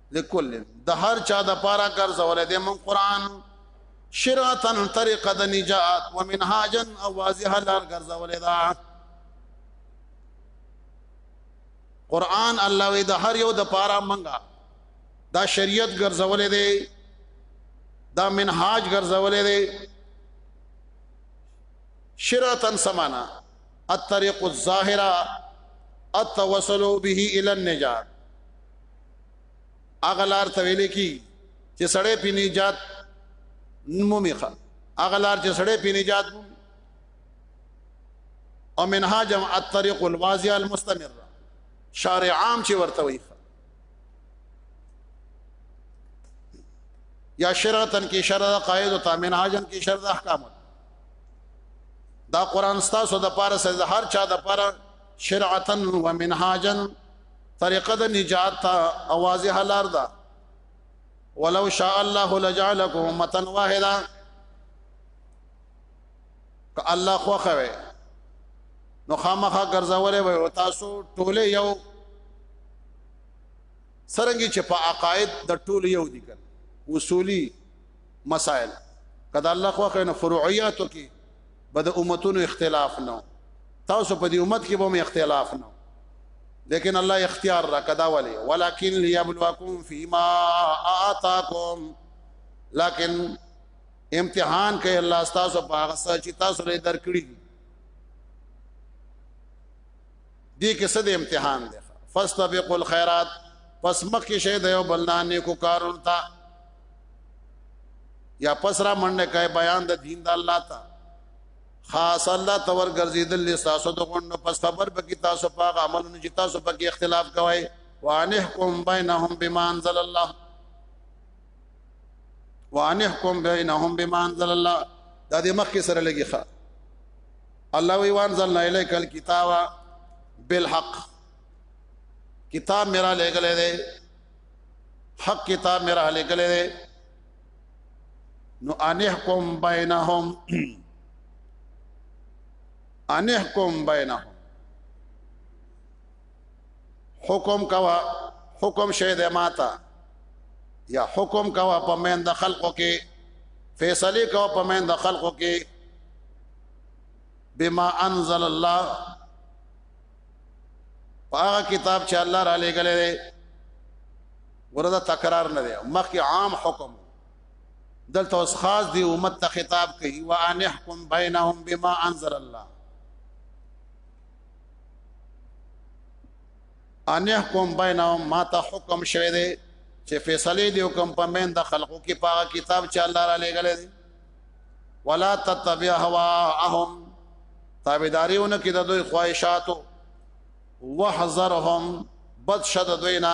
لکل د هر چا د پاره ګرځول دي من قران شرعتن طریقه د نجات ومنهاجن او واضحه لار ګرځول ده قران الله وی د هر یو د پاره منګه دا شریعت ګرځولې دی دا منهاج ګرځولې دی شرعتن سمانا الطريق الظاهره التوسل به الى النجات اغلار ته ویل کی چې سړې په نجات موميخه اغلار چې سړې په نجات مومي او منها جمع الطريق الواضح المستمر شارع عام چې ورته وي یا شرعتن کې شرع قائد او منهاجن کې شرع احکام دا قران ستاسو د پاره سزا هر چا د پاره شرعتا ومنهاجا طریقه د نجات ته اوازه حلار ده ولو شاء الله لجعلكم امه واحده که الله خو خوي نو خامخا ګرځولې وي او تاسو ټوله یو سرنګي چې په عقاید د ټوله یو دي کړ اصولي مسائل کدا الله خو خوي نو فروعیاتو کې به د امتونو اختلاف نه تاسو په دې امت کې به اختلاف نه لیکن الله اختیار را کدا ولی ولکن ليبلوکم فيما آتاکم لیکن امتحان کوي الله تاسو په هغه څه چې تاسو لري درکړي دې کې صد امتحان دی فاستبقوا الخيرات پس مخکې شه د یو بل نه نیکو کارون تا یا پس را منډه کوي بیان د دین د الله تا خاص الله تور ګرځیدل له تاسو د غون پس صبر پکې تاسو پاغه عملونه چې تاسو پکې اختلاف کوي وانحکم بینهم بما انزل الله وانحکم بینهم بما انزل الله دا د مخکې سره لګي ښه الله وی وانزلنا الیک الكتاب بالحق کتاب میرا لګلې ده حق کتاب میرا لګلې ده نو انحکم بینهم انحکم بینهم حکم کوا حکم شه ده ماتا یا حکم کوا پمن د خلقو کې فیصله کوا پمن د خلقو کې بما انزل الله هغه کتاب چې الله را لېګلې دی ورته تکرار نه دی مخکې عام حکم دلته اوس خاص دی امت ته خطاب کوي وان يحكم بينهم بما انزل الله ان يحكم بينهم ما ته حکم شوه دی چې فیصله دی کوم په مند خلقو کې پاغه کتاب چې الله را لېګلې دی ولا تتبع هواهم تابعداریونه کې د دوی خواهشاتو وحذرهم بد شد دوینا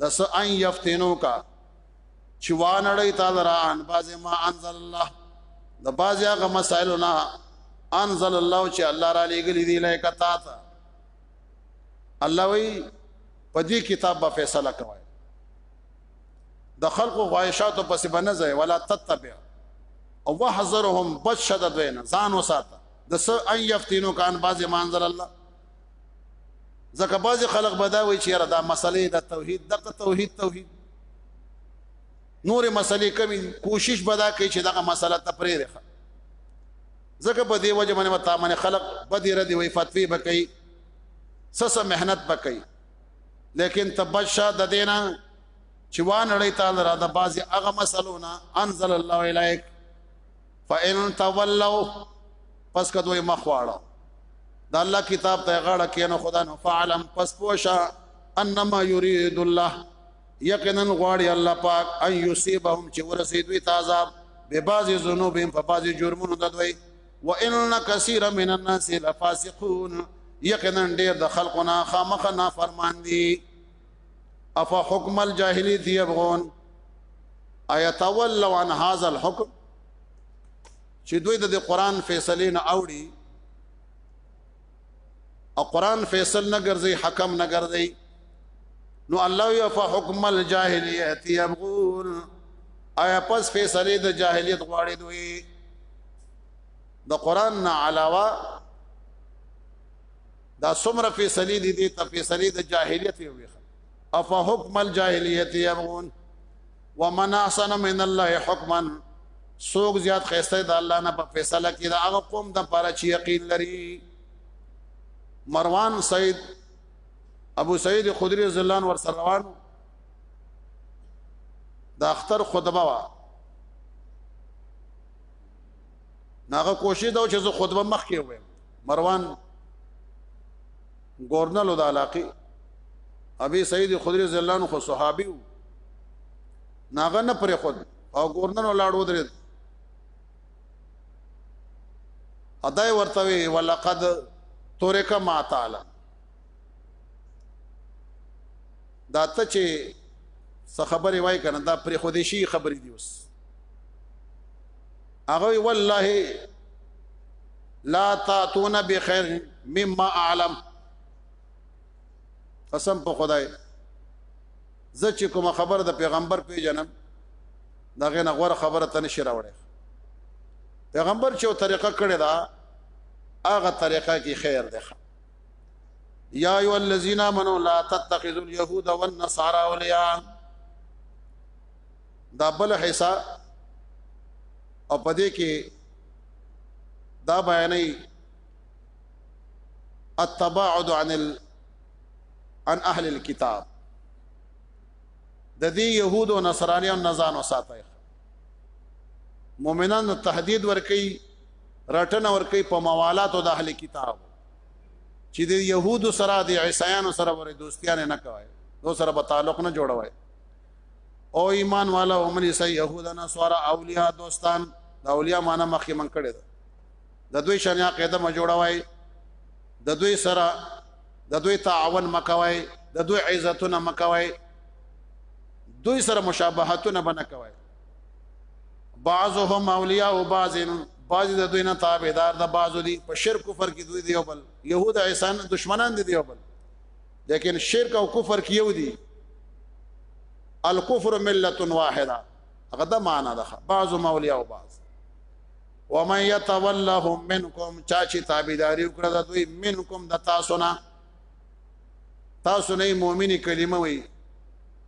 د س ان یفتنو کا چې وانړی تعالی را ان باز ما انزل الله د باز هغه مسائل نه انزل الله چې الله را لېګلې دی لای کتا تا الله وی په دې کتاب به فیصله کوي د خلقو خواهشاتو پس بنځه ولا تتبع او وحذرهم بشد دوینا ځان وساته د س ان یفتینو کان باز منزل الله ځکه باز خلق بداوي چې را دا مسلې د توحید د توحید توحید نور مسلې کمی کوشش بدا کوي چې دغه مسله ته پرې رخه ځکه په دې وجه باندې وتا باندې خلق بدی ردی وي فتوی بکې سس مهنت بکې لیکن تبشا د دینا چې وان لړی تعالی را د بازي هغه مسلونه انزل الله الیک فان تولوا پس کدوې مخواړه د الله کتاب ته غاړه کینو خدا نو فعلم پس پوشا انما یرید الله یقینا غواړي الله پاک ان یصيبهم چې ورسېدوي تعذاب به بعضی ذنوبهم په بعضی جرمونو ددوي وان كثير من الناس لفاسقون یقینا ډیر د خلقنا خامخ نه فرمان دي اف حکم الجاهلیت یبغون ایت اول عن هذا الحكم چې دوی د قران فیصله نه اوړي او قران فیصل نه ګرځي حکم نه ګرځي نو الله یا فحکم الجاهلیت یبغون آیا پس فیصله د جاهلیت غواړي دوی د قران نه علاوه دا څومره فیصله دي د فیصله د جاهلیت یو ویخه افحکم الجاهلیت یبغون ومن احسن من الله حکما سوق زیات خسته د الله نه په فیصله کې دا هغه قوم د پاره چې یقین لري مروان سید ابو سعید خدری رضی الله عنه ور سره روان دا اختر خطبه وا ناغه کوشش دا چې زه خطبه مخ کې وایم مروان ګورنل د علاقې ابي سعید خدری رضی الله عنه خو صحابي وو ناغه نه پرې خود او ګورنر ولاړ ودرې ادای ورته وی ولقد تورک ما تعالی دا ته چې څه خبرې وای کنه دا پرې خودیشي خبرې دی اوس هغه والله لا تاتون بخير مما اعلم قسم په خدای زه چې کوم خبر د پیغمبر پیژنم دا غنه غوړه خبره تنه شي راوړې پیغمبر چې طریقه کړې ده هغه طریقه کې خیر ده یا ایو الذین آمنوا لا تتخذوا اليهود والنصارى اولیاء دا بل حصہ او پدې کې دا بیانې التباعد عن ال... عن اهل الكتاب د دې يهود او نصرانيان نه ځان وساتای مؤمنان تهدید ورکي رټنه ورکي په موالات او د اهل کتاب چې د يهود سره د عیسایانو سره ور دوستیان نه کوي نو سره به تعلق نه جوړوي او ایمان والا او منی سي يهودا نصارا اولیاء دوستان دا اولیاء معنا مخې من کړي د دوی شان عقیده ما جوړوي د دوی سره د دوی تعاون مکوي د دوی عزتونه مکوي دوی سره مشابهتونه بنه کوي بعضهم اولیاء او بعضن بعض د دوی نه تابعدار د بعضو دي په شرک کفر کې دوی دی او بل يهود عیسان دشمنان دي دی او بل لیکن شرک او کفر کې یو دي الکفر ملت واحده هغه دا معنا ده بعض مولیا او بعض ومن يتولهم منكم چا چې تابعداري وکړه د دوی منکم د تاسو نه تاسو نه مؤمنی کلمه وي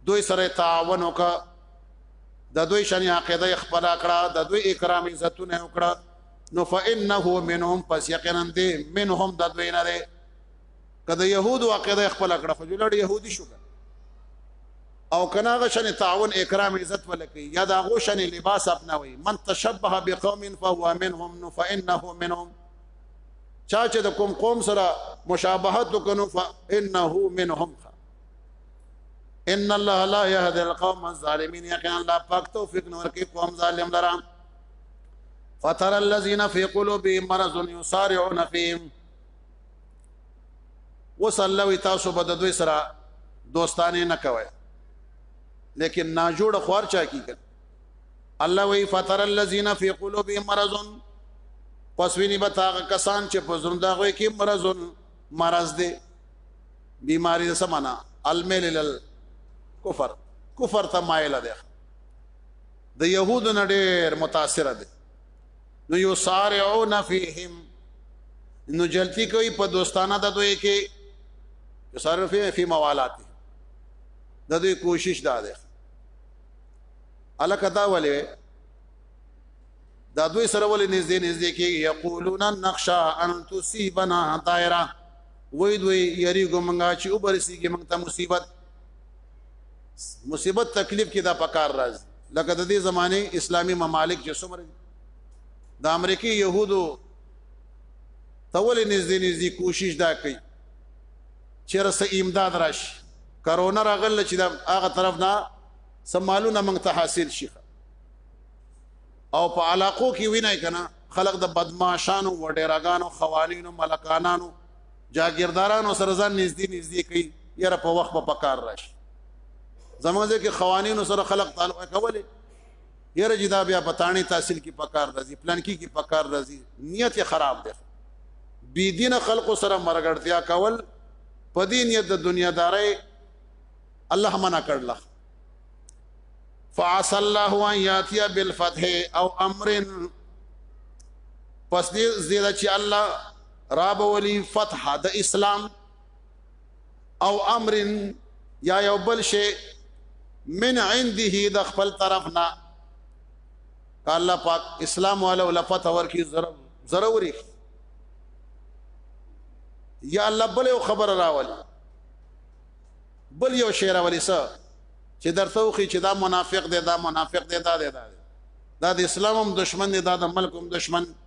دوی سره تعاون وکړه د دوی شنی عقیده خپل کړه د دوی اکرام عزتونه وکړه نو فانه منهم پس یقینا دې منهم د دوی نه کله يهودو عقیده خپل کړه خو جوړ يهودي شو او کنا غشن تعاون اکرام عزت ولکې یا دا غشن لباس اپناوي من تشبه بقوم فهو منهم فانه منهم چا چې د کوم قوم سره مشابهت وکړو فانه منهم ان الله لا يهدي القوم الظالمين يقين الله پاک توفیق نور کې قوم ظالم لرام فتر الذين في قلوبهم مرض يسارعون فيهم اوس الله وی تاسو به د دوی سره دوستانه نه کوي لیکن نا جوړ خوار چا کیږي الله وی فتر الذين في قلوبهم مرض پس ویني به تاغه کسان چې په زړه دغه کې مرض مرض دي بیماری سمانا الميل لل کفر کفر ته مایل ده د يهودو نډیر متاثر دي نو یو سارعون فیهم نو جلتی کوي په دوستانه د دوی کې یو سارعون فیهم فی موالات د دوی کوشش دا ده الکه دا ولې دا دوی سره ولې نږدې نږدې کې یقولون نخشا ان تصيبنا دایره وې دوی یری ګمنګا چې وبرسیږي موږ ته مصیبت مصیبت تکلیف کې دا پکار راځي لکه د دې زمانه اسلامي ممالک چې څومره دي د امریکای يهودو تولې نږدې نږدې کوشش دا کوي چې رسې امداد راشي کرونا راغل چې دا هغه طرف نه سمالونه موږ ته حاصل شي او په علاقو کې وینای کنه خلق د بدمعشانو وډیراګانو خوانینو ملکانانو جاګیردارانو سره ځان نږدې نږدې کوي یاره په وخت په کار راشي زموږ ځکه قوانینو سره خلق تعلق کوله یاره جدا بیا پتاڼي تحصیل کې پکار راځي پلان کې کې پکار راځي نیت خراب ده بی دین خلق سره مرګړتیا کول په دې نیت د دنیا داري الله منع کړل فعسى الله ان ياتي بالفتح او امر پس دې زیاده چې الله رابولی فتح د اسلام او امر یا یو بل شی من عنده د خپل طرفنا الله پاک اسلام والا لفت اور کی ضروري یا الله بل یو خبر راول بل یو شی راولي سر چې درته وخی چې دا منافق دی دا منافق دی دا دی دا د اسلام هم دشمن دی دا د ملک هم دشمن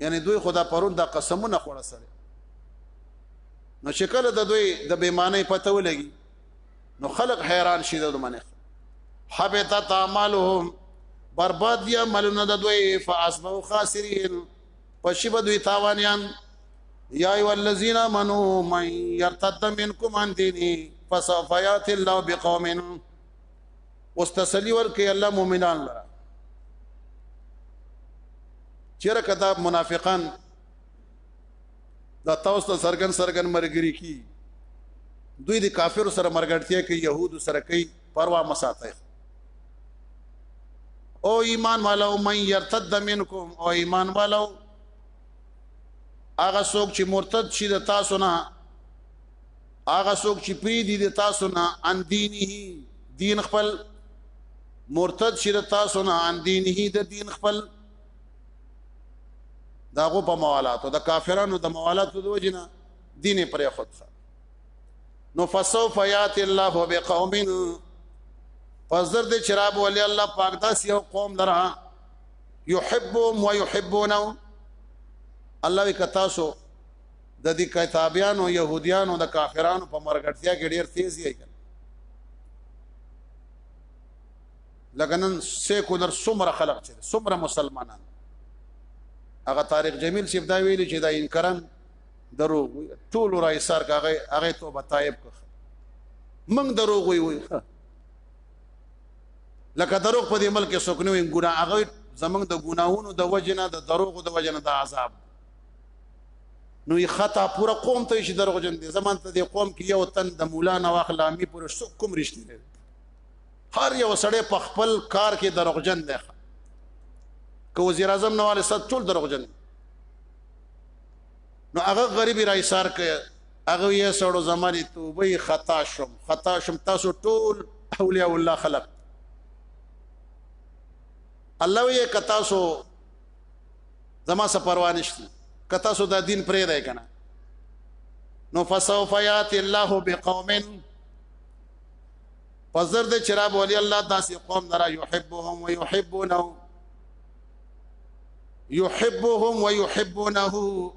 یعنی دوی خدا پرون دا قسمونه خوړه سره نو شکل د دوی د بیمانه پته ولګي نو خلق حیران شي د منه حبت تعملهم برباد یا ملونه د دوی فاسبو خاسرین پشی به دوی تاوانیان یا ایو الذین امنو من یرتد منکم عن دینی فسوف یات الله بقوم اوس تسلی ورکړي الله مؤمنان لره چیرې کدا منافقان دا تاسو ته سرګن سرګن مرګري کی دوی د کافر سره مرګړتیا کوي يهود سره کوي پروا مساته او ایمان والو من يرتد منکم او ایمان والو هغه څوک چې مرتد شي د تاسو نه هغه څوک چې پری دي د تاسو نه ان دینه دین خپل مرتد شي د تاسو نه ان دینه د دین خپل داغه په موالاتو د کافرانو د موالاتو د وجنه دین پرې خود سره نو فسوف یات الله بقوم پس در دې چراب ولی الله پاک داس یو قوم درا یحبهم ويحبونه الله وکتاسو د دې کتابیانو يهوديانو د کافرانو په مرګټیا کې ډیر تیز یې کړ لکه نن سیکولر سمره خلق چې سمره مسلمانان هغه طارق جمیل صاحب دا ویلي چې دا انکرن درو ټول را ایثار کاغه هغه توبه تایب کړ موږ درو وی وی لکه درو په دې ملک سکنوي ګنا هغه زمنګ د ګناهونو د وجنه د دروغ د وجنه د عذاب نو یې خطا پورا قوم ته شي دروغجن دي زمون ته د قوم کې یو تن د مولانا واخلا می پورا څوک کوم رښتینی دی هر یو سړی په خپل کار کې دروغجن دی که وزیر اعظم نواله صد ټول دروغجن نو هغه غریب رایسار ک هغه یې سړو زمانه توبه خطا شم خطا شم تاسو ټول اولیاء الله خلق الله یې کتا سو زما څه پروا نشته کته سو دا دین پرې دی کنه نو فسوف یات الله بقوم پزر د چراب ولی الله داسې قوم درا يحبهم ويحبونه يحبهم ويحبونه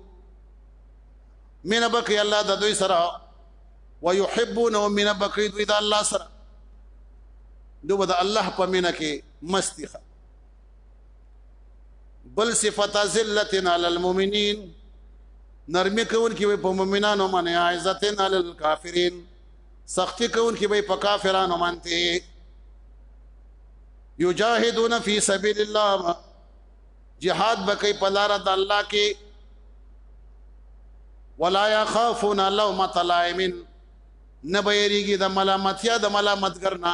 من بقي الله د دوی سره ويحبونه من بقي دوی د الله سره دوی د الله په مینه کې مستخه بل صفت ذلتن علی المؤمنین نرمی کون کی په مؤمنانو باندې عزتن علی الکافرین سختی کون کی په کافرانو باندې یجاهدون فی سبیل الله جهاد بکې په لار د الله کې ولا يخافون لومۃ لائم نه بېریږي د ملامتیا د ملامتګر نه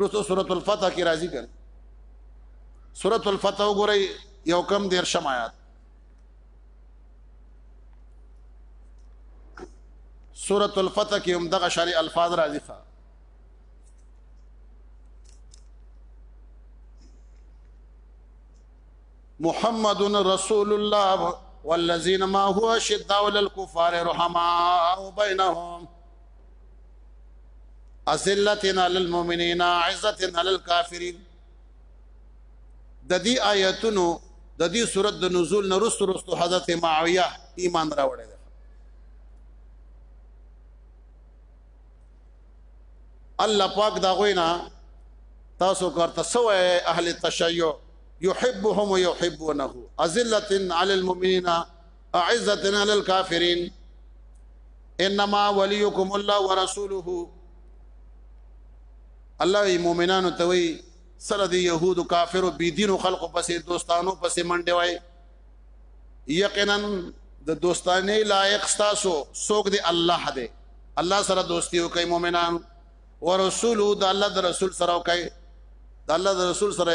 رسو سورۃ الفتح کې راځي کړه سورۃ الفتح وګورئ یو کم دیر شم آیات سورۃ الفتح کې هم دغه شری الفاظ راځي ښا محمد رسول الله والذین ما هو شداء للكفار رحماء بینهم ازلتن علی المؤمنین عزتن علی الکافرین د دې آیتونو د دې صورت د نزول نه رسو رسو حضرت معاویه ایمان راوړل الله پاک دا غوینا تاسو کارته سوې اهل تشیع يحبهم ويحبونه ازله علی المؤمنین اعزتنا علی الكافرین انما وليكم الله ورسوله الله مؤمنانو ته وی سره دی يهود کافر بی دین خلق پسې دوستانو پسې منډه وای یقینا د دوستانه لایق تاسو سوګ دی الله دی الله سره دوستی وکي مؤمنان ورسول د الله د رسول سره وکي د الله د رسول سره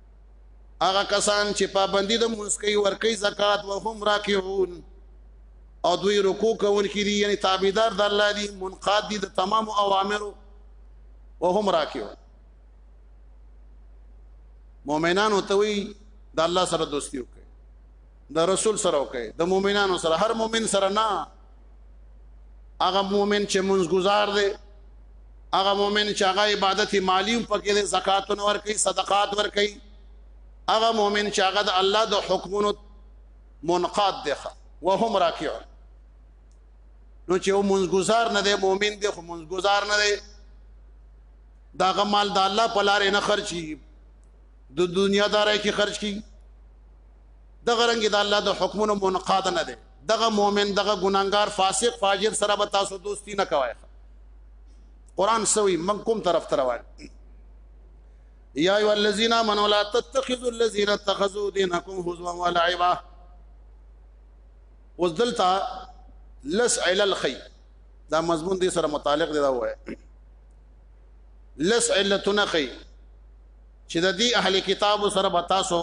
هغه کسان چې پابندي د مونږ کوي ورکي زکات او هم راکعون او دوی رکوع کوونکي دي یعنی تابعدار د الله دي منقاد دي د تمام اوامرو او هم راکعون مؤمنانو ته وی د الله سره دوستي وکړي د رسول سره وکي د مؤمنانو سره هر مؤمن سره نه هغه مؤمن چې منځ گزار دی هغه مؤمن چې هغه عبادت مالی پکې دی زکات ور کوي صدقات ور کوي هغه مؤمن چې هغه د الله د حکمونو منقاد دی وهم راکعون نو چې یو منځګزار نه دی مؤمن دی خو منځګزار نه دی دا غمال د الله په لار نه خرچي د دنیا دارای کې خرج کی دغه رنګ د الله د حکمونو منقاد نه دی دغه مؤمن دغه ګناګار فاسق فاجر سره به تاسو دوستی نه کوي قران سوي من کوم طرف ته روان یا ایو الذین آمنوا لا تتخذوا الذین اتخذوا دینکم هزوا ولعبا وذلتا لس عل الخی دا مضمون دې سره متعلق دی دا وای لس علتنا خی چې د دې اهل کتابو سره به تاسو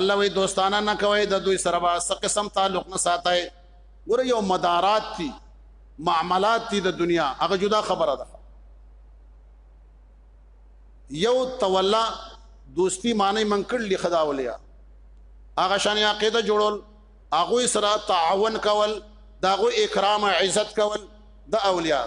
الله وی دوستانه نه کوي د دوی سره به څه قسم تعلق نه ساتي ګوره یو مدارات دي معاملات دي د دنیا هغه جدا خبره ده یو تولا دوستی معنی من کړل خدا ولیا هغه شان عقیده جوړول هغه سره تعاون کول داغه اکرام عزت کول د اولیاء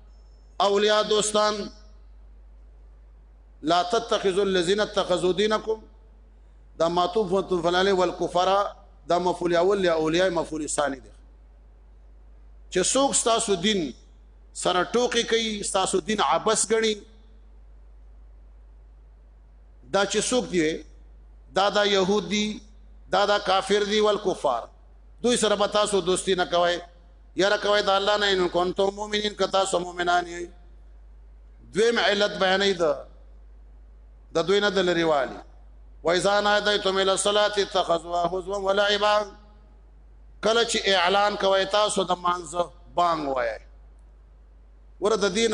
اولیاء دوستان لا تتخذوا الذين اتخذوا دينكم دا معطوف فلاله والكفار دا مفعول اول یا اولیاء مفعول ثانی دی چې څوک ستاسو دین سره ټوکی کوي ستاسو دین عبس غني دا چې څوک دی دا دا يهودي دا دا کافر دي والکفار دوی سره به تاسو دوستی نه کوي یاره کوي د الله نه ان کنتم مؤمنین کتا سو مؤمنان یې دویم علت بیانې ده د دوی نه د لريوالي وایذا نادیتم الى الصلاه اتخذوا هزوا ولعبا کله چې اعلان کوي تاسو د مانزه بانګ وایي ور د دین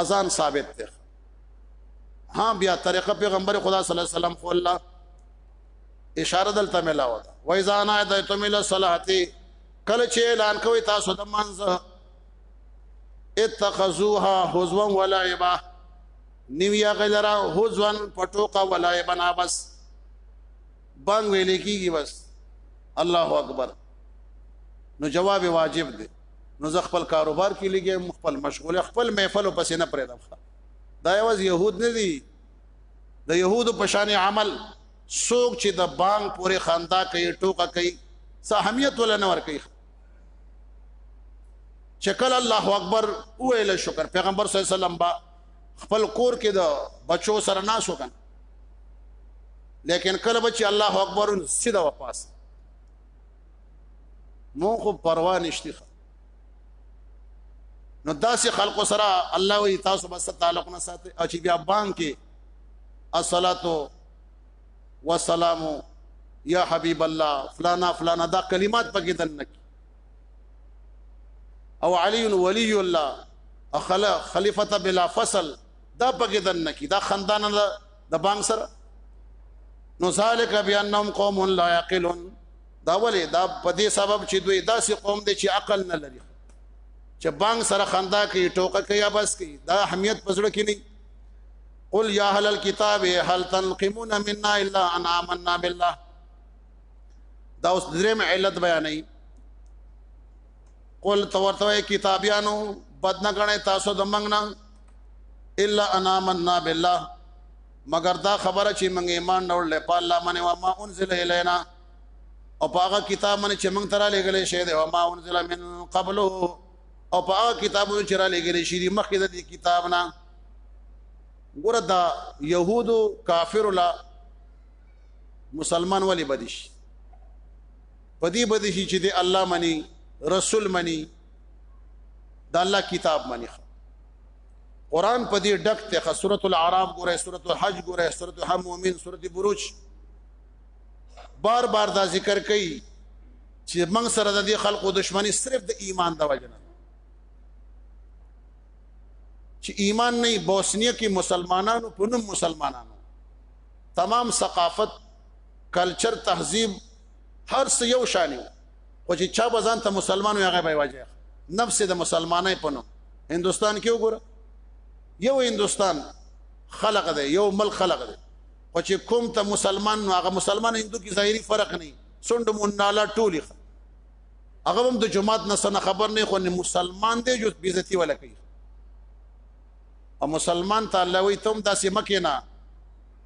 اذان ثابت ده ها بیا طریقه پیغمبر خدا صلی الله علیه وسلم خو الله اشاره دلته ملاو ده و اذا نادیتم الى الصلاه کله چې اعلان کوي تاسو د منځه اتخذوها حزوا ولعبا نیویا غلرا حزوا پټوکا ولعبا بس بنګ ویل کیږي بس الله اکبر نو جواب واجب دی نو زه خپل کاروبار کې لګم خپل مشغوله خپل محفل پسې نه پرېدم دا یوازې يهود نه دي د يهودو په شان عمل څوک چې د بانګ پورې خندا کوي ټوکه کوي څه اهمیت ولا نه ور کوي چکل الله اکبر ویل شکر پیغمبر صلی الله علیه وسلم با خپل کور کې د بچو سره ناس وکړ لیکن کله بچي الله اکبر سیده واپس مون خو پروا نشتی نو داسې خلق سره الله وی تاسو بس تعلق نه ساتي او چې بیا بانګ کې الصلاه والسلام یا حبیب الله فلانا فلانا دا کلمات پکې دنک او علی ولی الله اخلا خلیفۃ بلا فصل دا پکې دنک دا خندان د بانګ سره نو ذالک بانهم قوم لا يعقلون دا ولې دا په دې سبب چې دوی داسې قوم دي چې عقل نه لري چې بانګ سره خندا کوي ټوکه کوي بس کوي دا اهمیت پزړه کې نه قل یا اهل الكتاب هل تنقمون منا الا ان آمنا بالله دا اوس دریم علت بیانې قل تورته کتابیانو بدنګنه تاسو د منګنه الا انا مننا بالله مگر دا خبره چې موږ ایمان ډول له پاله منه و ما انزل الینا او پاغه کتاب منه چې موږ ترا لګلې شه دی او ما انزل من قبل او پاغه کتابونو چې را لګلې شي دی مخکې د دې کتاب نه ګوره دا يهودو کافر لا مسلمان ولی بدیش پدی بدیشی چې دی الله منی رسول منی د الله کتاب منی قران په دې ډک ته سوره الاعراف ګوره سوره الحج ګوره سوره المؤمن سوره بروج بار بار دا ذکر کوي چې موږ سره د دې خلقو دشمنی صرف د ایمان د وجنه چې ایمان نه بوسنیه کې مسلمانانو په نوم مسلمانانو تمام ثقافت کلچر تهذیب هر څه یو شانیو خو چې چا به ځان ته مسلمان وي هغه به واجه نفس د مسلمانۍ په نوم هندستان کې وګوره یو هندستان خلق دی یو ملک خلق دی خو چې کوم ته مسلمان نو هغه مسلمان هندو کې ظاهري فرق نه سند مون نالا ټولی هغه هم د جماعت نه سن خبر نه خو نه مسلمان دی جو بیزتی ولا کوي او مسلمان ته الله وي تم داسې مکه نه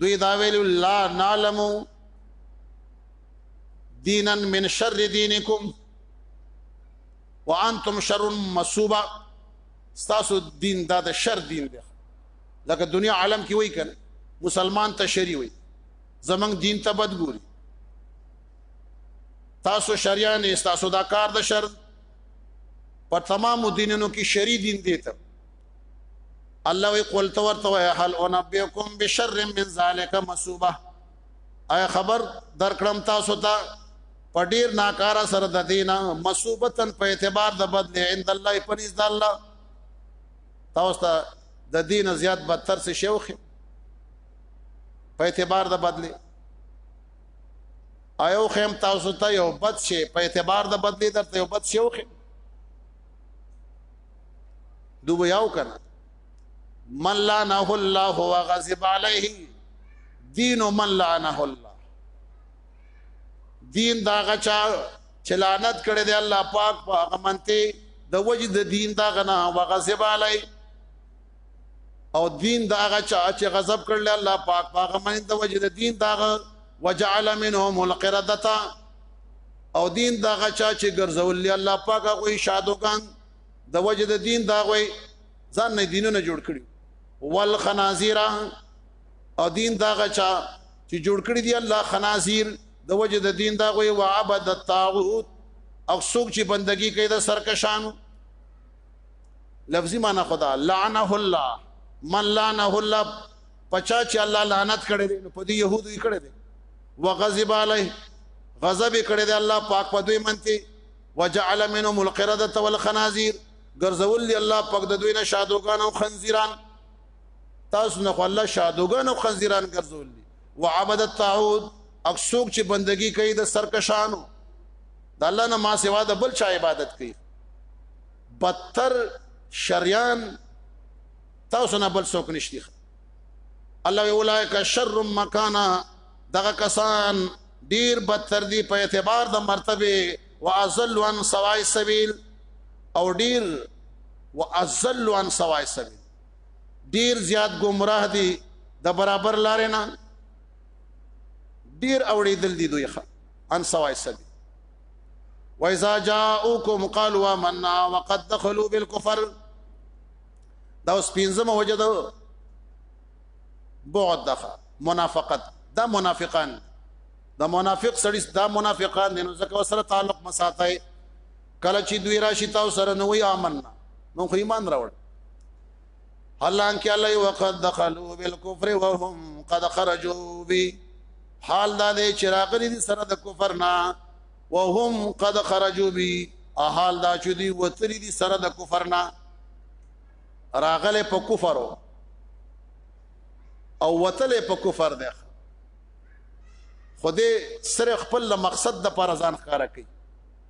دوی دا ویل لا نعلم دینا من شر دینکم وانتم شر مصوبه تاسو دین دا د شر دین دی لکه دنیا عالم کې وای کنه مسلمان ته شری وای زمنګ دین ته بد ګوري تاسو شریان تاسو دا کار د شر په تمام دینونو کې شری دین دی ته الله وی قل تو ورته وای هل انبئکم بشر من ذالک مسوبه اي خبر درکړم تاسو ته په ډیر ناکارا سره د دینه مسوبتن په اعتبار د بدل عند الله پنيز د الله تاسو ته د دین زیات بدتر څه شوخ په اعتبار د بدل ایو خیم تاسو ته یو بد شي په اعتبار د بدلی درته یو بد شوخ دوی یو کړه من لعنه الله وغضب عليه دین من لعنه الله دین دا غچا چلانت کړي دی الله پاک په هغه منته د وجد دین دا غنا وغضب عليه او دین دا هغه چې غضب کړل الله پاک هغه مین د وجه د دین دا وجعل منهم القردتا او دین دا هغه چې ګرځول الله پاک هغه شادوغان د وجه د دین دا وای ځان نه دینونه جوړ کړی والخنازیر او دین دا هغه چې جوړ کړی دی الله خنازیر د وجه د دین دا وای وعبد الطاغوت او څوک چې بندگی کوي د سرکشانو لفظي معنی خدا لعنه الله من لعنه الله پچا چې الله لعنت کړي دي نو په دې يهودو یې کړي دي وغضب عليه غضب کړي دي الله پاک په دوی منتي وجعل منهم القرده والخنازير ګرځول دي الله پاک د دوی نه شادوغان او خنزيران تاسو نه خو الله شادوغان او خنزيران ګرځول دي وعبد الطاعود او څوک چې بندگی کوي د سرکشانو د الله نه ما سوا د بل چا عبادت کوي بدتر شریان تاسو نه بل څوک نشتی الله اولایک شر مکانا دغه کسان ډیر بدتر دي په اعتبار د مرتبه واذل عن سوای سبیل او ډیر واذل عن سوای سبیل ډیر زیات گمراه دي د برابر لارې نه ډیر اوړېدل دي دوی ښه ان سوای سبي وایذا جاءوکم قالوا آمنا وقد دخلوا بالكفر دا اوس پینځمه وجه ده بعد دغه منافقت دا منافقان دا منافق سړی دا منافقان دي نو ځکه سره تعلق مساتای کله چې دوی راشي تاسو سره نو وي آمنا نو خو ایمان راوړ حالانکه الله وقد دخلوا بالكفر وهم قد خرجوا به حال دا دی چې راغلي دي سره د کفر نه وهم قد خرجوا به حال دا چې دوی وتري دي سره د کفر نه راغله په کفر او وتله په کفر ده خو دې سره خپل مقصد د پر ځان ښکارا کوي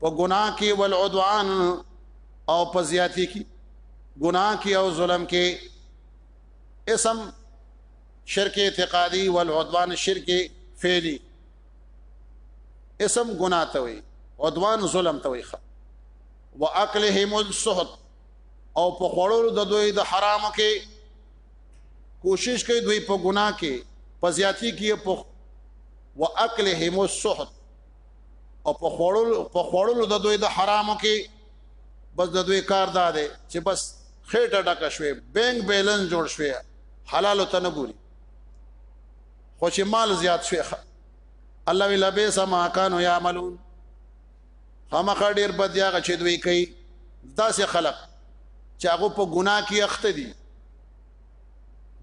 په ګناه کې والعدوان او په زیاتی کې ګناه کې او ظلم کې اسم شرک اعتقادي والعدوان شرک فعلی اسم ګناه ته وي عدوان ظلم ته وي واکلهم السحت او په خورو د دوی د حرام کې کوشش کوي دوی په ګناه کې په زیاتی کې په واکلهم السحت او په خوړل په خوړل د دوی د حرامو کې بس د دوی کار دا دی چې بس خېټه ډکه شوې بینک بیلنس جوړ شوې حلال ته نه ګوري خو چې مال زیات شوی الله وی لبه سما کانو یعملون خامخ ډیر بدیا غ چې دوی کوي داسې خلق چې هغه په ګناه کې اخته دي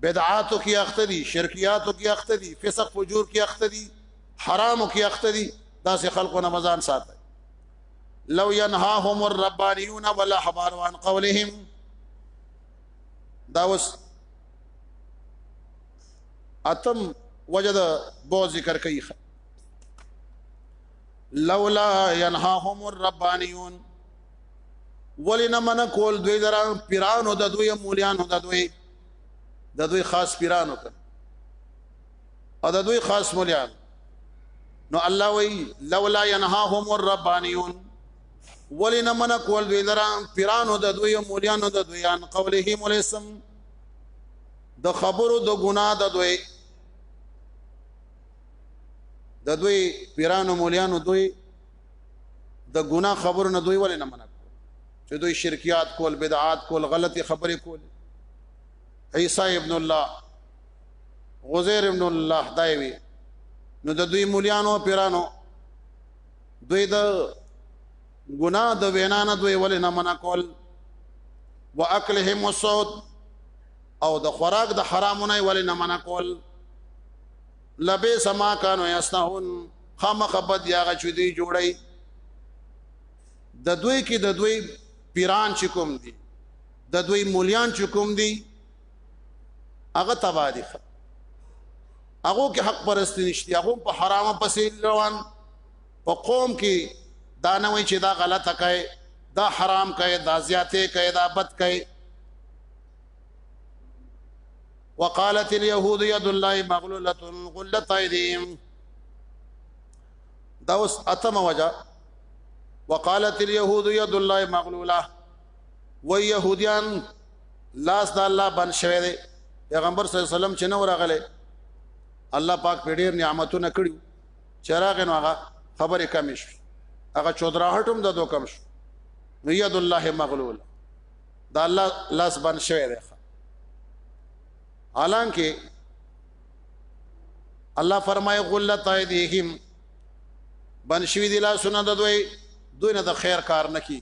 بدعاتو کې اخته دي شرکیاتو کې اخته دي فسق فجور کې اخته دي حرامو کې اخته دي داسې خلکو نه مزان ساتي لو ينهاهم الربانيون والاحبار عن قولهم دا وس اتم وجد بو ذکر کوي لولا ينهاهم الربانيون ولنا من کول دوی درا پیرانو د دوی مولیانو د دوی د دوی خاص پیرانو ته او د دوی خاص مليان نو الله وی لولا ينهاهم الربانيون ولنا من کول دوی لرا پیرانو د دوی مولیانو د دوی ان قوله ملسم د خبرو د ګنا د دوی د دوی پیرانو مولیانو دوی د ګنا خبرو نه دوی ولې نه منع چې دوی شرکیات کول بدعات کول غلطي خبرې کول عیسی ابن الله غزیر ابن الله دایوی نو د دوی مولیانو پیرانو دوی د ګناه د وینا نه دوی ولې نه منع کول واکلهم الصوت او د خوراک د حرامونه ولې نه منع کول لبه سما کانو یسنهون خامخبد یاغه چې دی جوړی د دوی کې د دوی پیران چې کوم دي د دوی مولیان چې کوم دي هغه تبا دي هغه کې حق پرست نشته هغه په حرامه پسې روان په قوم کې دا نه وي چې دا غلطه کوي دا حرام کوي دا زیاته کوي دا بد کوي وقالت اليهود يد الله مغلوله غلت ايديهم دا اوس اتمه وجه وقالت اليهود يد الله مغلوله و يهوديان لاس د الله بن شوه دي پیغمبر صلی الله علیه وسلم چې نو راغله الله پاک په ډیر نعمتونه کړیو چراغ نو هغه خبره کم شي هغه چودراهټم د دو کم شي نو ید الله مغلول دا الله لاس بن شوه دی حالانکه الله فرمای غلت ایدیهم بن شوی دی لاسونه د دوی دوی نه د خیر کار نکي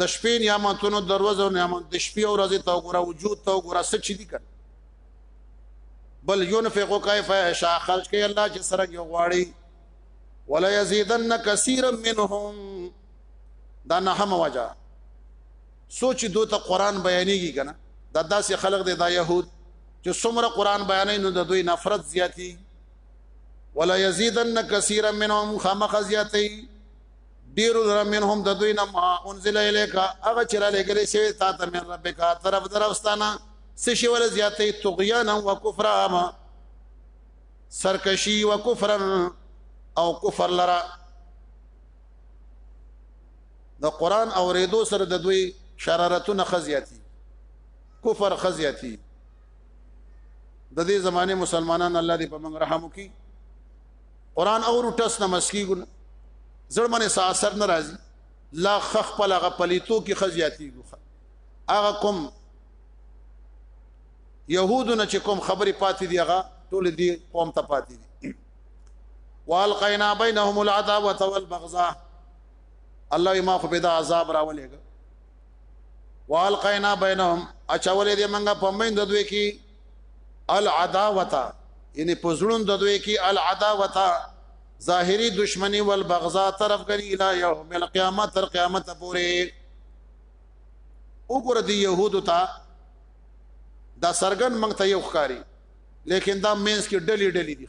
د شپې نعمتونو دروازه نعمت د شپې او ورځې ته وګوره وجود ته وګوره څه چي دي کړ بل ينفقو کیف یشاء خرج کوي الله چې سره یو غواړي ولا یزيدن کثیر منهم دا نه هم وجه سوچ دوی ته قران بیانېږي کنه دا داسې خلق دي دا يهود چې څومره قران بیانې نو د دوی نفرت زیاتی ولا یزيدن کثیر منهم خامخ زیاتی ډیرو در منهم د دوی نه ما انزل الیک هغه چې را لګلې شوی تا ته من ربک طرف درفستانه څه شی ول زیاتې طغیانا و کفرا ما سرکشی و کفرا او کفر لرا د قران اوریدو سره د دوی شرارتونه خزیاتی کفر خزیاتی د دې زمانه مسلمانان الله دې په موږ رحم وکړي قران او رټس نه مسکیګو زړه باندې سا اثر ناراضي لا خخ په لغه پلیتو کې خزياتي ګو هغه کوم يهودو نه چې کوم خبري پاتې دی هغه ټول دی قوم ته پاتې دي والقینا بینهم العداوه والبغضاء الله ما خو به دا عذاب راولېګ والقینا بینهم اچولې دې منګه پمین د دوی کې العداوتا یعنی پزړون د دوی کې العداوتا ظاهری دشمنی والبغضا طرف غنی الی یوم القیامت تر قیامت پورې وګور دی يهودو ته دا سرګن منګ ته یو ښکاری لیکن دا مینس کې ډلی ډلی دي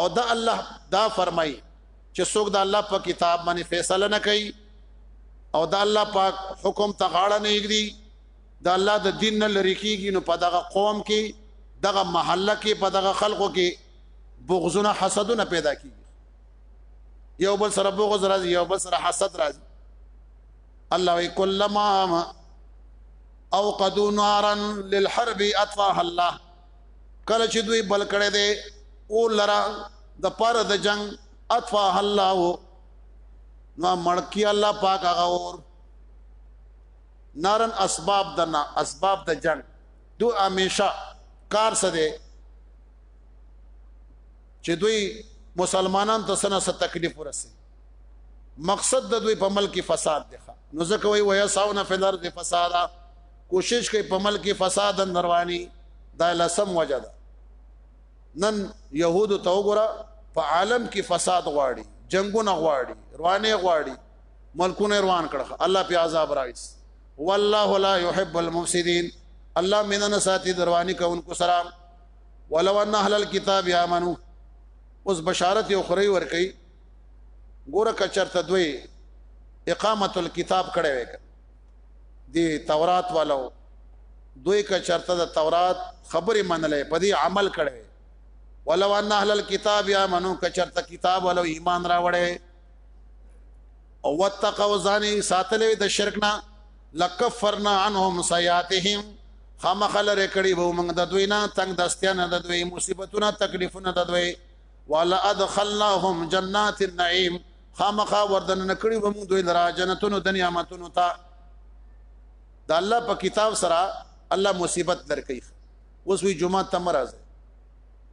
او دا الله دا فرمای چې څوک دا الله په کتاب باندې فیصله نه کوي او دا الله پاک حکم ته غاړه نه یګدي د الله د دین نه لری کیږي نو په دغه قوم کې دغه محله کې په دغه خلقو کې بغضونه حسدونه پیدا کیږي یو بل سره بغض راځي یو بل سره حسد راځي الله وی کلما اوقدوا نارا للحرب اطفاها الله کله چې دوی بل کړي دي او لرا د پر د جنگ اطفاها الله نو مړکی الله پاک هغه اور نارن اسباب د نا اسباب د جنگ دو همیشه کار څه دی چې دوی مسلمانان ته سنا څه تکلیف ورسي مقصد د دوی په ملک فساد دی نو ځکه وی ویا ساونه فل ارض فسادا کوشش کوي په ملک فساد نروانی دا لسم وجه ده نن يهودو ته وګوره په عالم کې فساد غواړي جنگونه غواړي روانه غواړي ملکونه روان کړه الله په عذاب راويس والله لا يحب المفسدين الله مننه ساتي درواني کوونکو سلام ولو ان اهل الكتاب امنوا اوس بشارت یو خوري ور کوي ګوره کچرته دوی اقامت الكتاب کړه وک دی تورات والو دوی کچرته د تورات خبره منلې په دې عمل کړه ولو ان اهل الكتاب امنوا کچرته کتاب ولو ایمان راوړې او وتقوا ځاني ساتلې د شرک نه لکفرنا عنهم سیاتهم خامخل رکړي به موږ د دوی نه تنگ دستیا نه د دوی مصیبتونه تکلیفونه د دوی ولا ادخلناهم جنات النعیم خامخا وردن نکړي به موږ دوی لرا جنتونو د نعمتونو ته د الله په کتاب سره الله مصیبت درکې اوس وی جمعه تمراز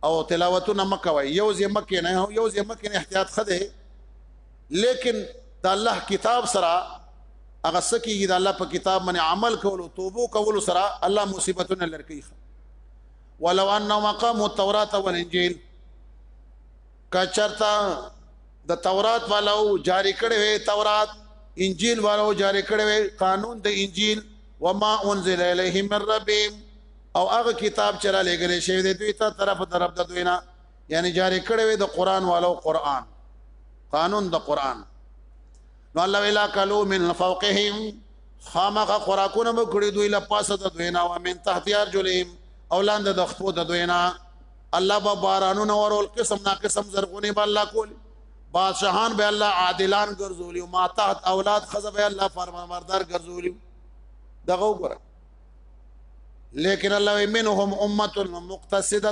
او تلاوتونه مکوي یو ځې مکه نه یو ځې مکه نه احتیاط خده لیکن د الله کتاب سره هغه سکیږي د الله په کتاب باندې عمل کول او توبو کول سره الله مصیبتونه لري ولو انه مقام التوراۃ والانجیل کچرتا د تورات والو جاری کړي وي تورات انجیل والو جاری کړي وي قانون د انجیل وما انزل الیهم من ربهم او هغه کتاب چې را لګل شوی دی دوی ته طرف طرف د دوی نه یعنی جاری کړي وي د قران والو قران قانون د قران نو الله ویلا کلو من فوقهم خامخ خوراکونه مو کړی دوی له پاسه د دوی نه او من تحت ارجلهم اولاد د خپو د دوی نه الله به بارانونه ورول قسم نا قسم زرغونه به الله کول بادشاہان به الله عادلان ګرځولی او ما تحت اولاد خزه به الله فرمانبردار ګرځولی دغه وګوره لیکن الله منهم امه مقتصده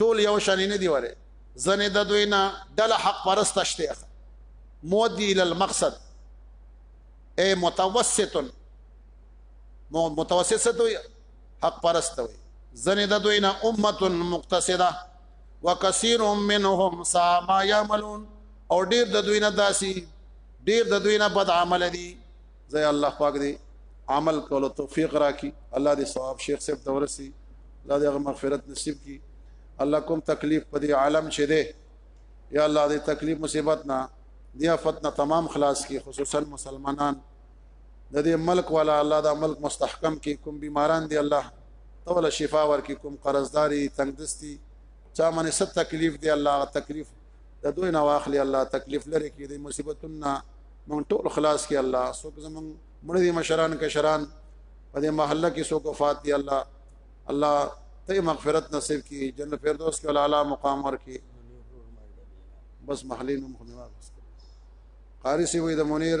ټول یو شان نه دی وره زنه د دوی نه دل حق پرست شته مودي الى المقصد اي متوسط متوسط څه حق پرست وي زنه د دوی نه امه مقتصده وکثیر منهم سا ما يعملون او ډیر د دوی نه داسي ډیر د دوی نه بد عمل دي زي الله پاک دي عمل کولو توفیق راکړي الله دې ثواب شیخ صاحب تورسي الله دې مغفرت نصیب کړي الله کوم تکلیف په دې عالم شه دې یا الله دې تکلیف مصیبت نه دیا فتنه تمام خلاص کړي خصوصا مسلمانان د دې ملک والا الله دا ملک مستحکم کې کوم بیماران دی الله توله شفا ورکې کوم قرضداري تنگدستي چا باندې ست تکلیف دی الله تکلیف د دوی نه واخلي الله تکلیف لري کې د مصیبتونو مونږ ټول خلاص کې الله څوک زمونږ مړ دي مشران کشران په دې محله کې څوک وفات دي الله الله ته مغفرت نصیب کی جنت فردوس کې اعلی مقام ورکې بس محلین هم خنوار قاری سی وې د منیر